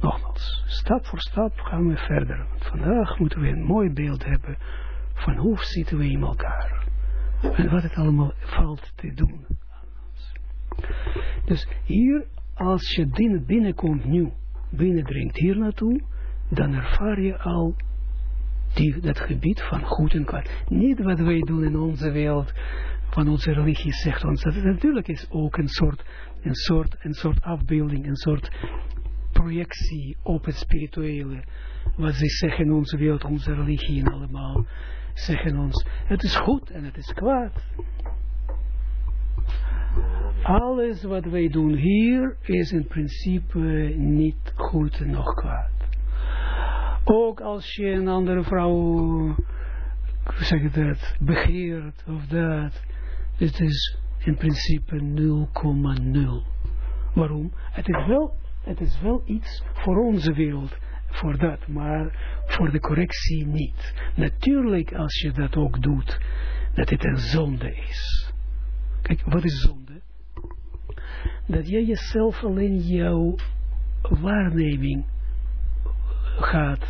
nogmaals, stap voor stap gaan we verder. Want vandaag moeten we een mooi beeld hebben van hoe zitten we in elkaar. En wat het allemaal valt te doen. Dus hier, als je binnen, binnenkomt nu, binnendringt hier naartoe, dan ervaar je al die, dat gebied van goed en kwaad. Niet wat wij doen in onze wereld, van onze religie zegt ons, dat natuurlijk is ook een soort, een soort, een soort afbeelding, een soort projectie op het spirituele, wat zij zeggen in onze wereld, onze religie en allemaal zeggen ons, het is goed en het is kwaad. Alles wat wij doen hier is in principe niet goed en nog kwaad. Ook als je een andere vrouw, zeg je dat, begeert of dat. Het is in principe 0,0. Waarom? Het is, wel, het is wel iets voor onze wereld, voor dat, maar voor de correctie niet. Natuurlijk, als je dat ook doet, dat het een zonde is. Kijk, wat is zonde? Dat jij jezelf alleen jouw waarneming gaat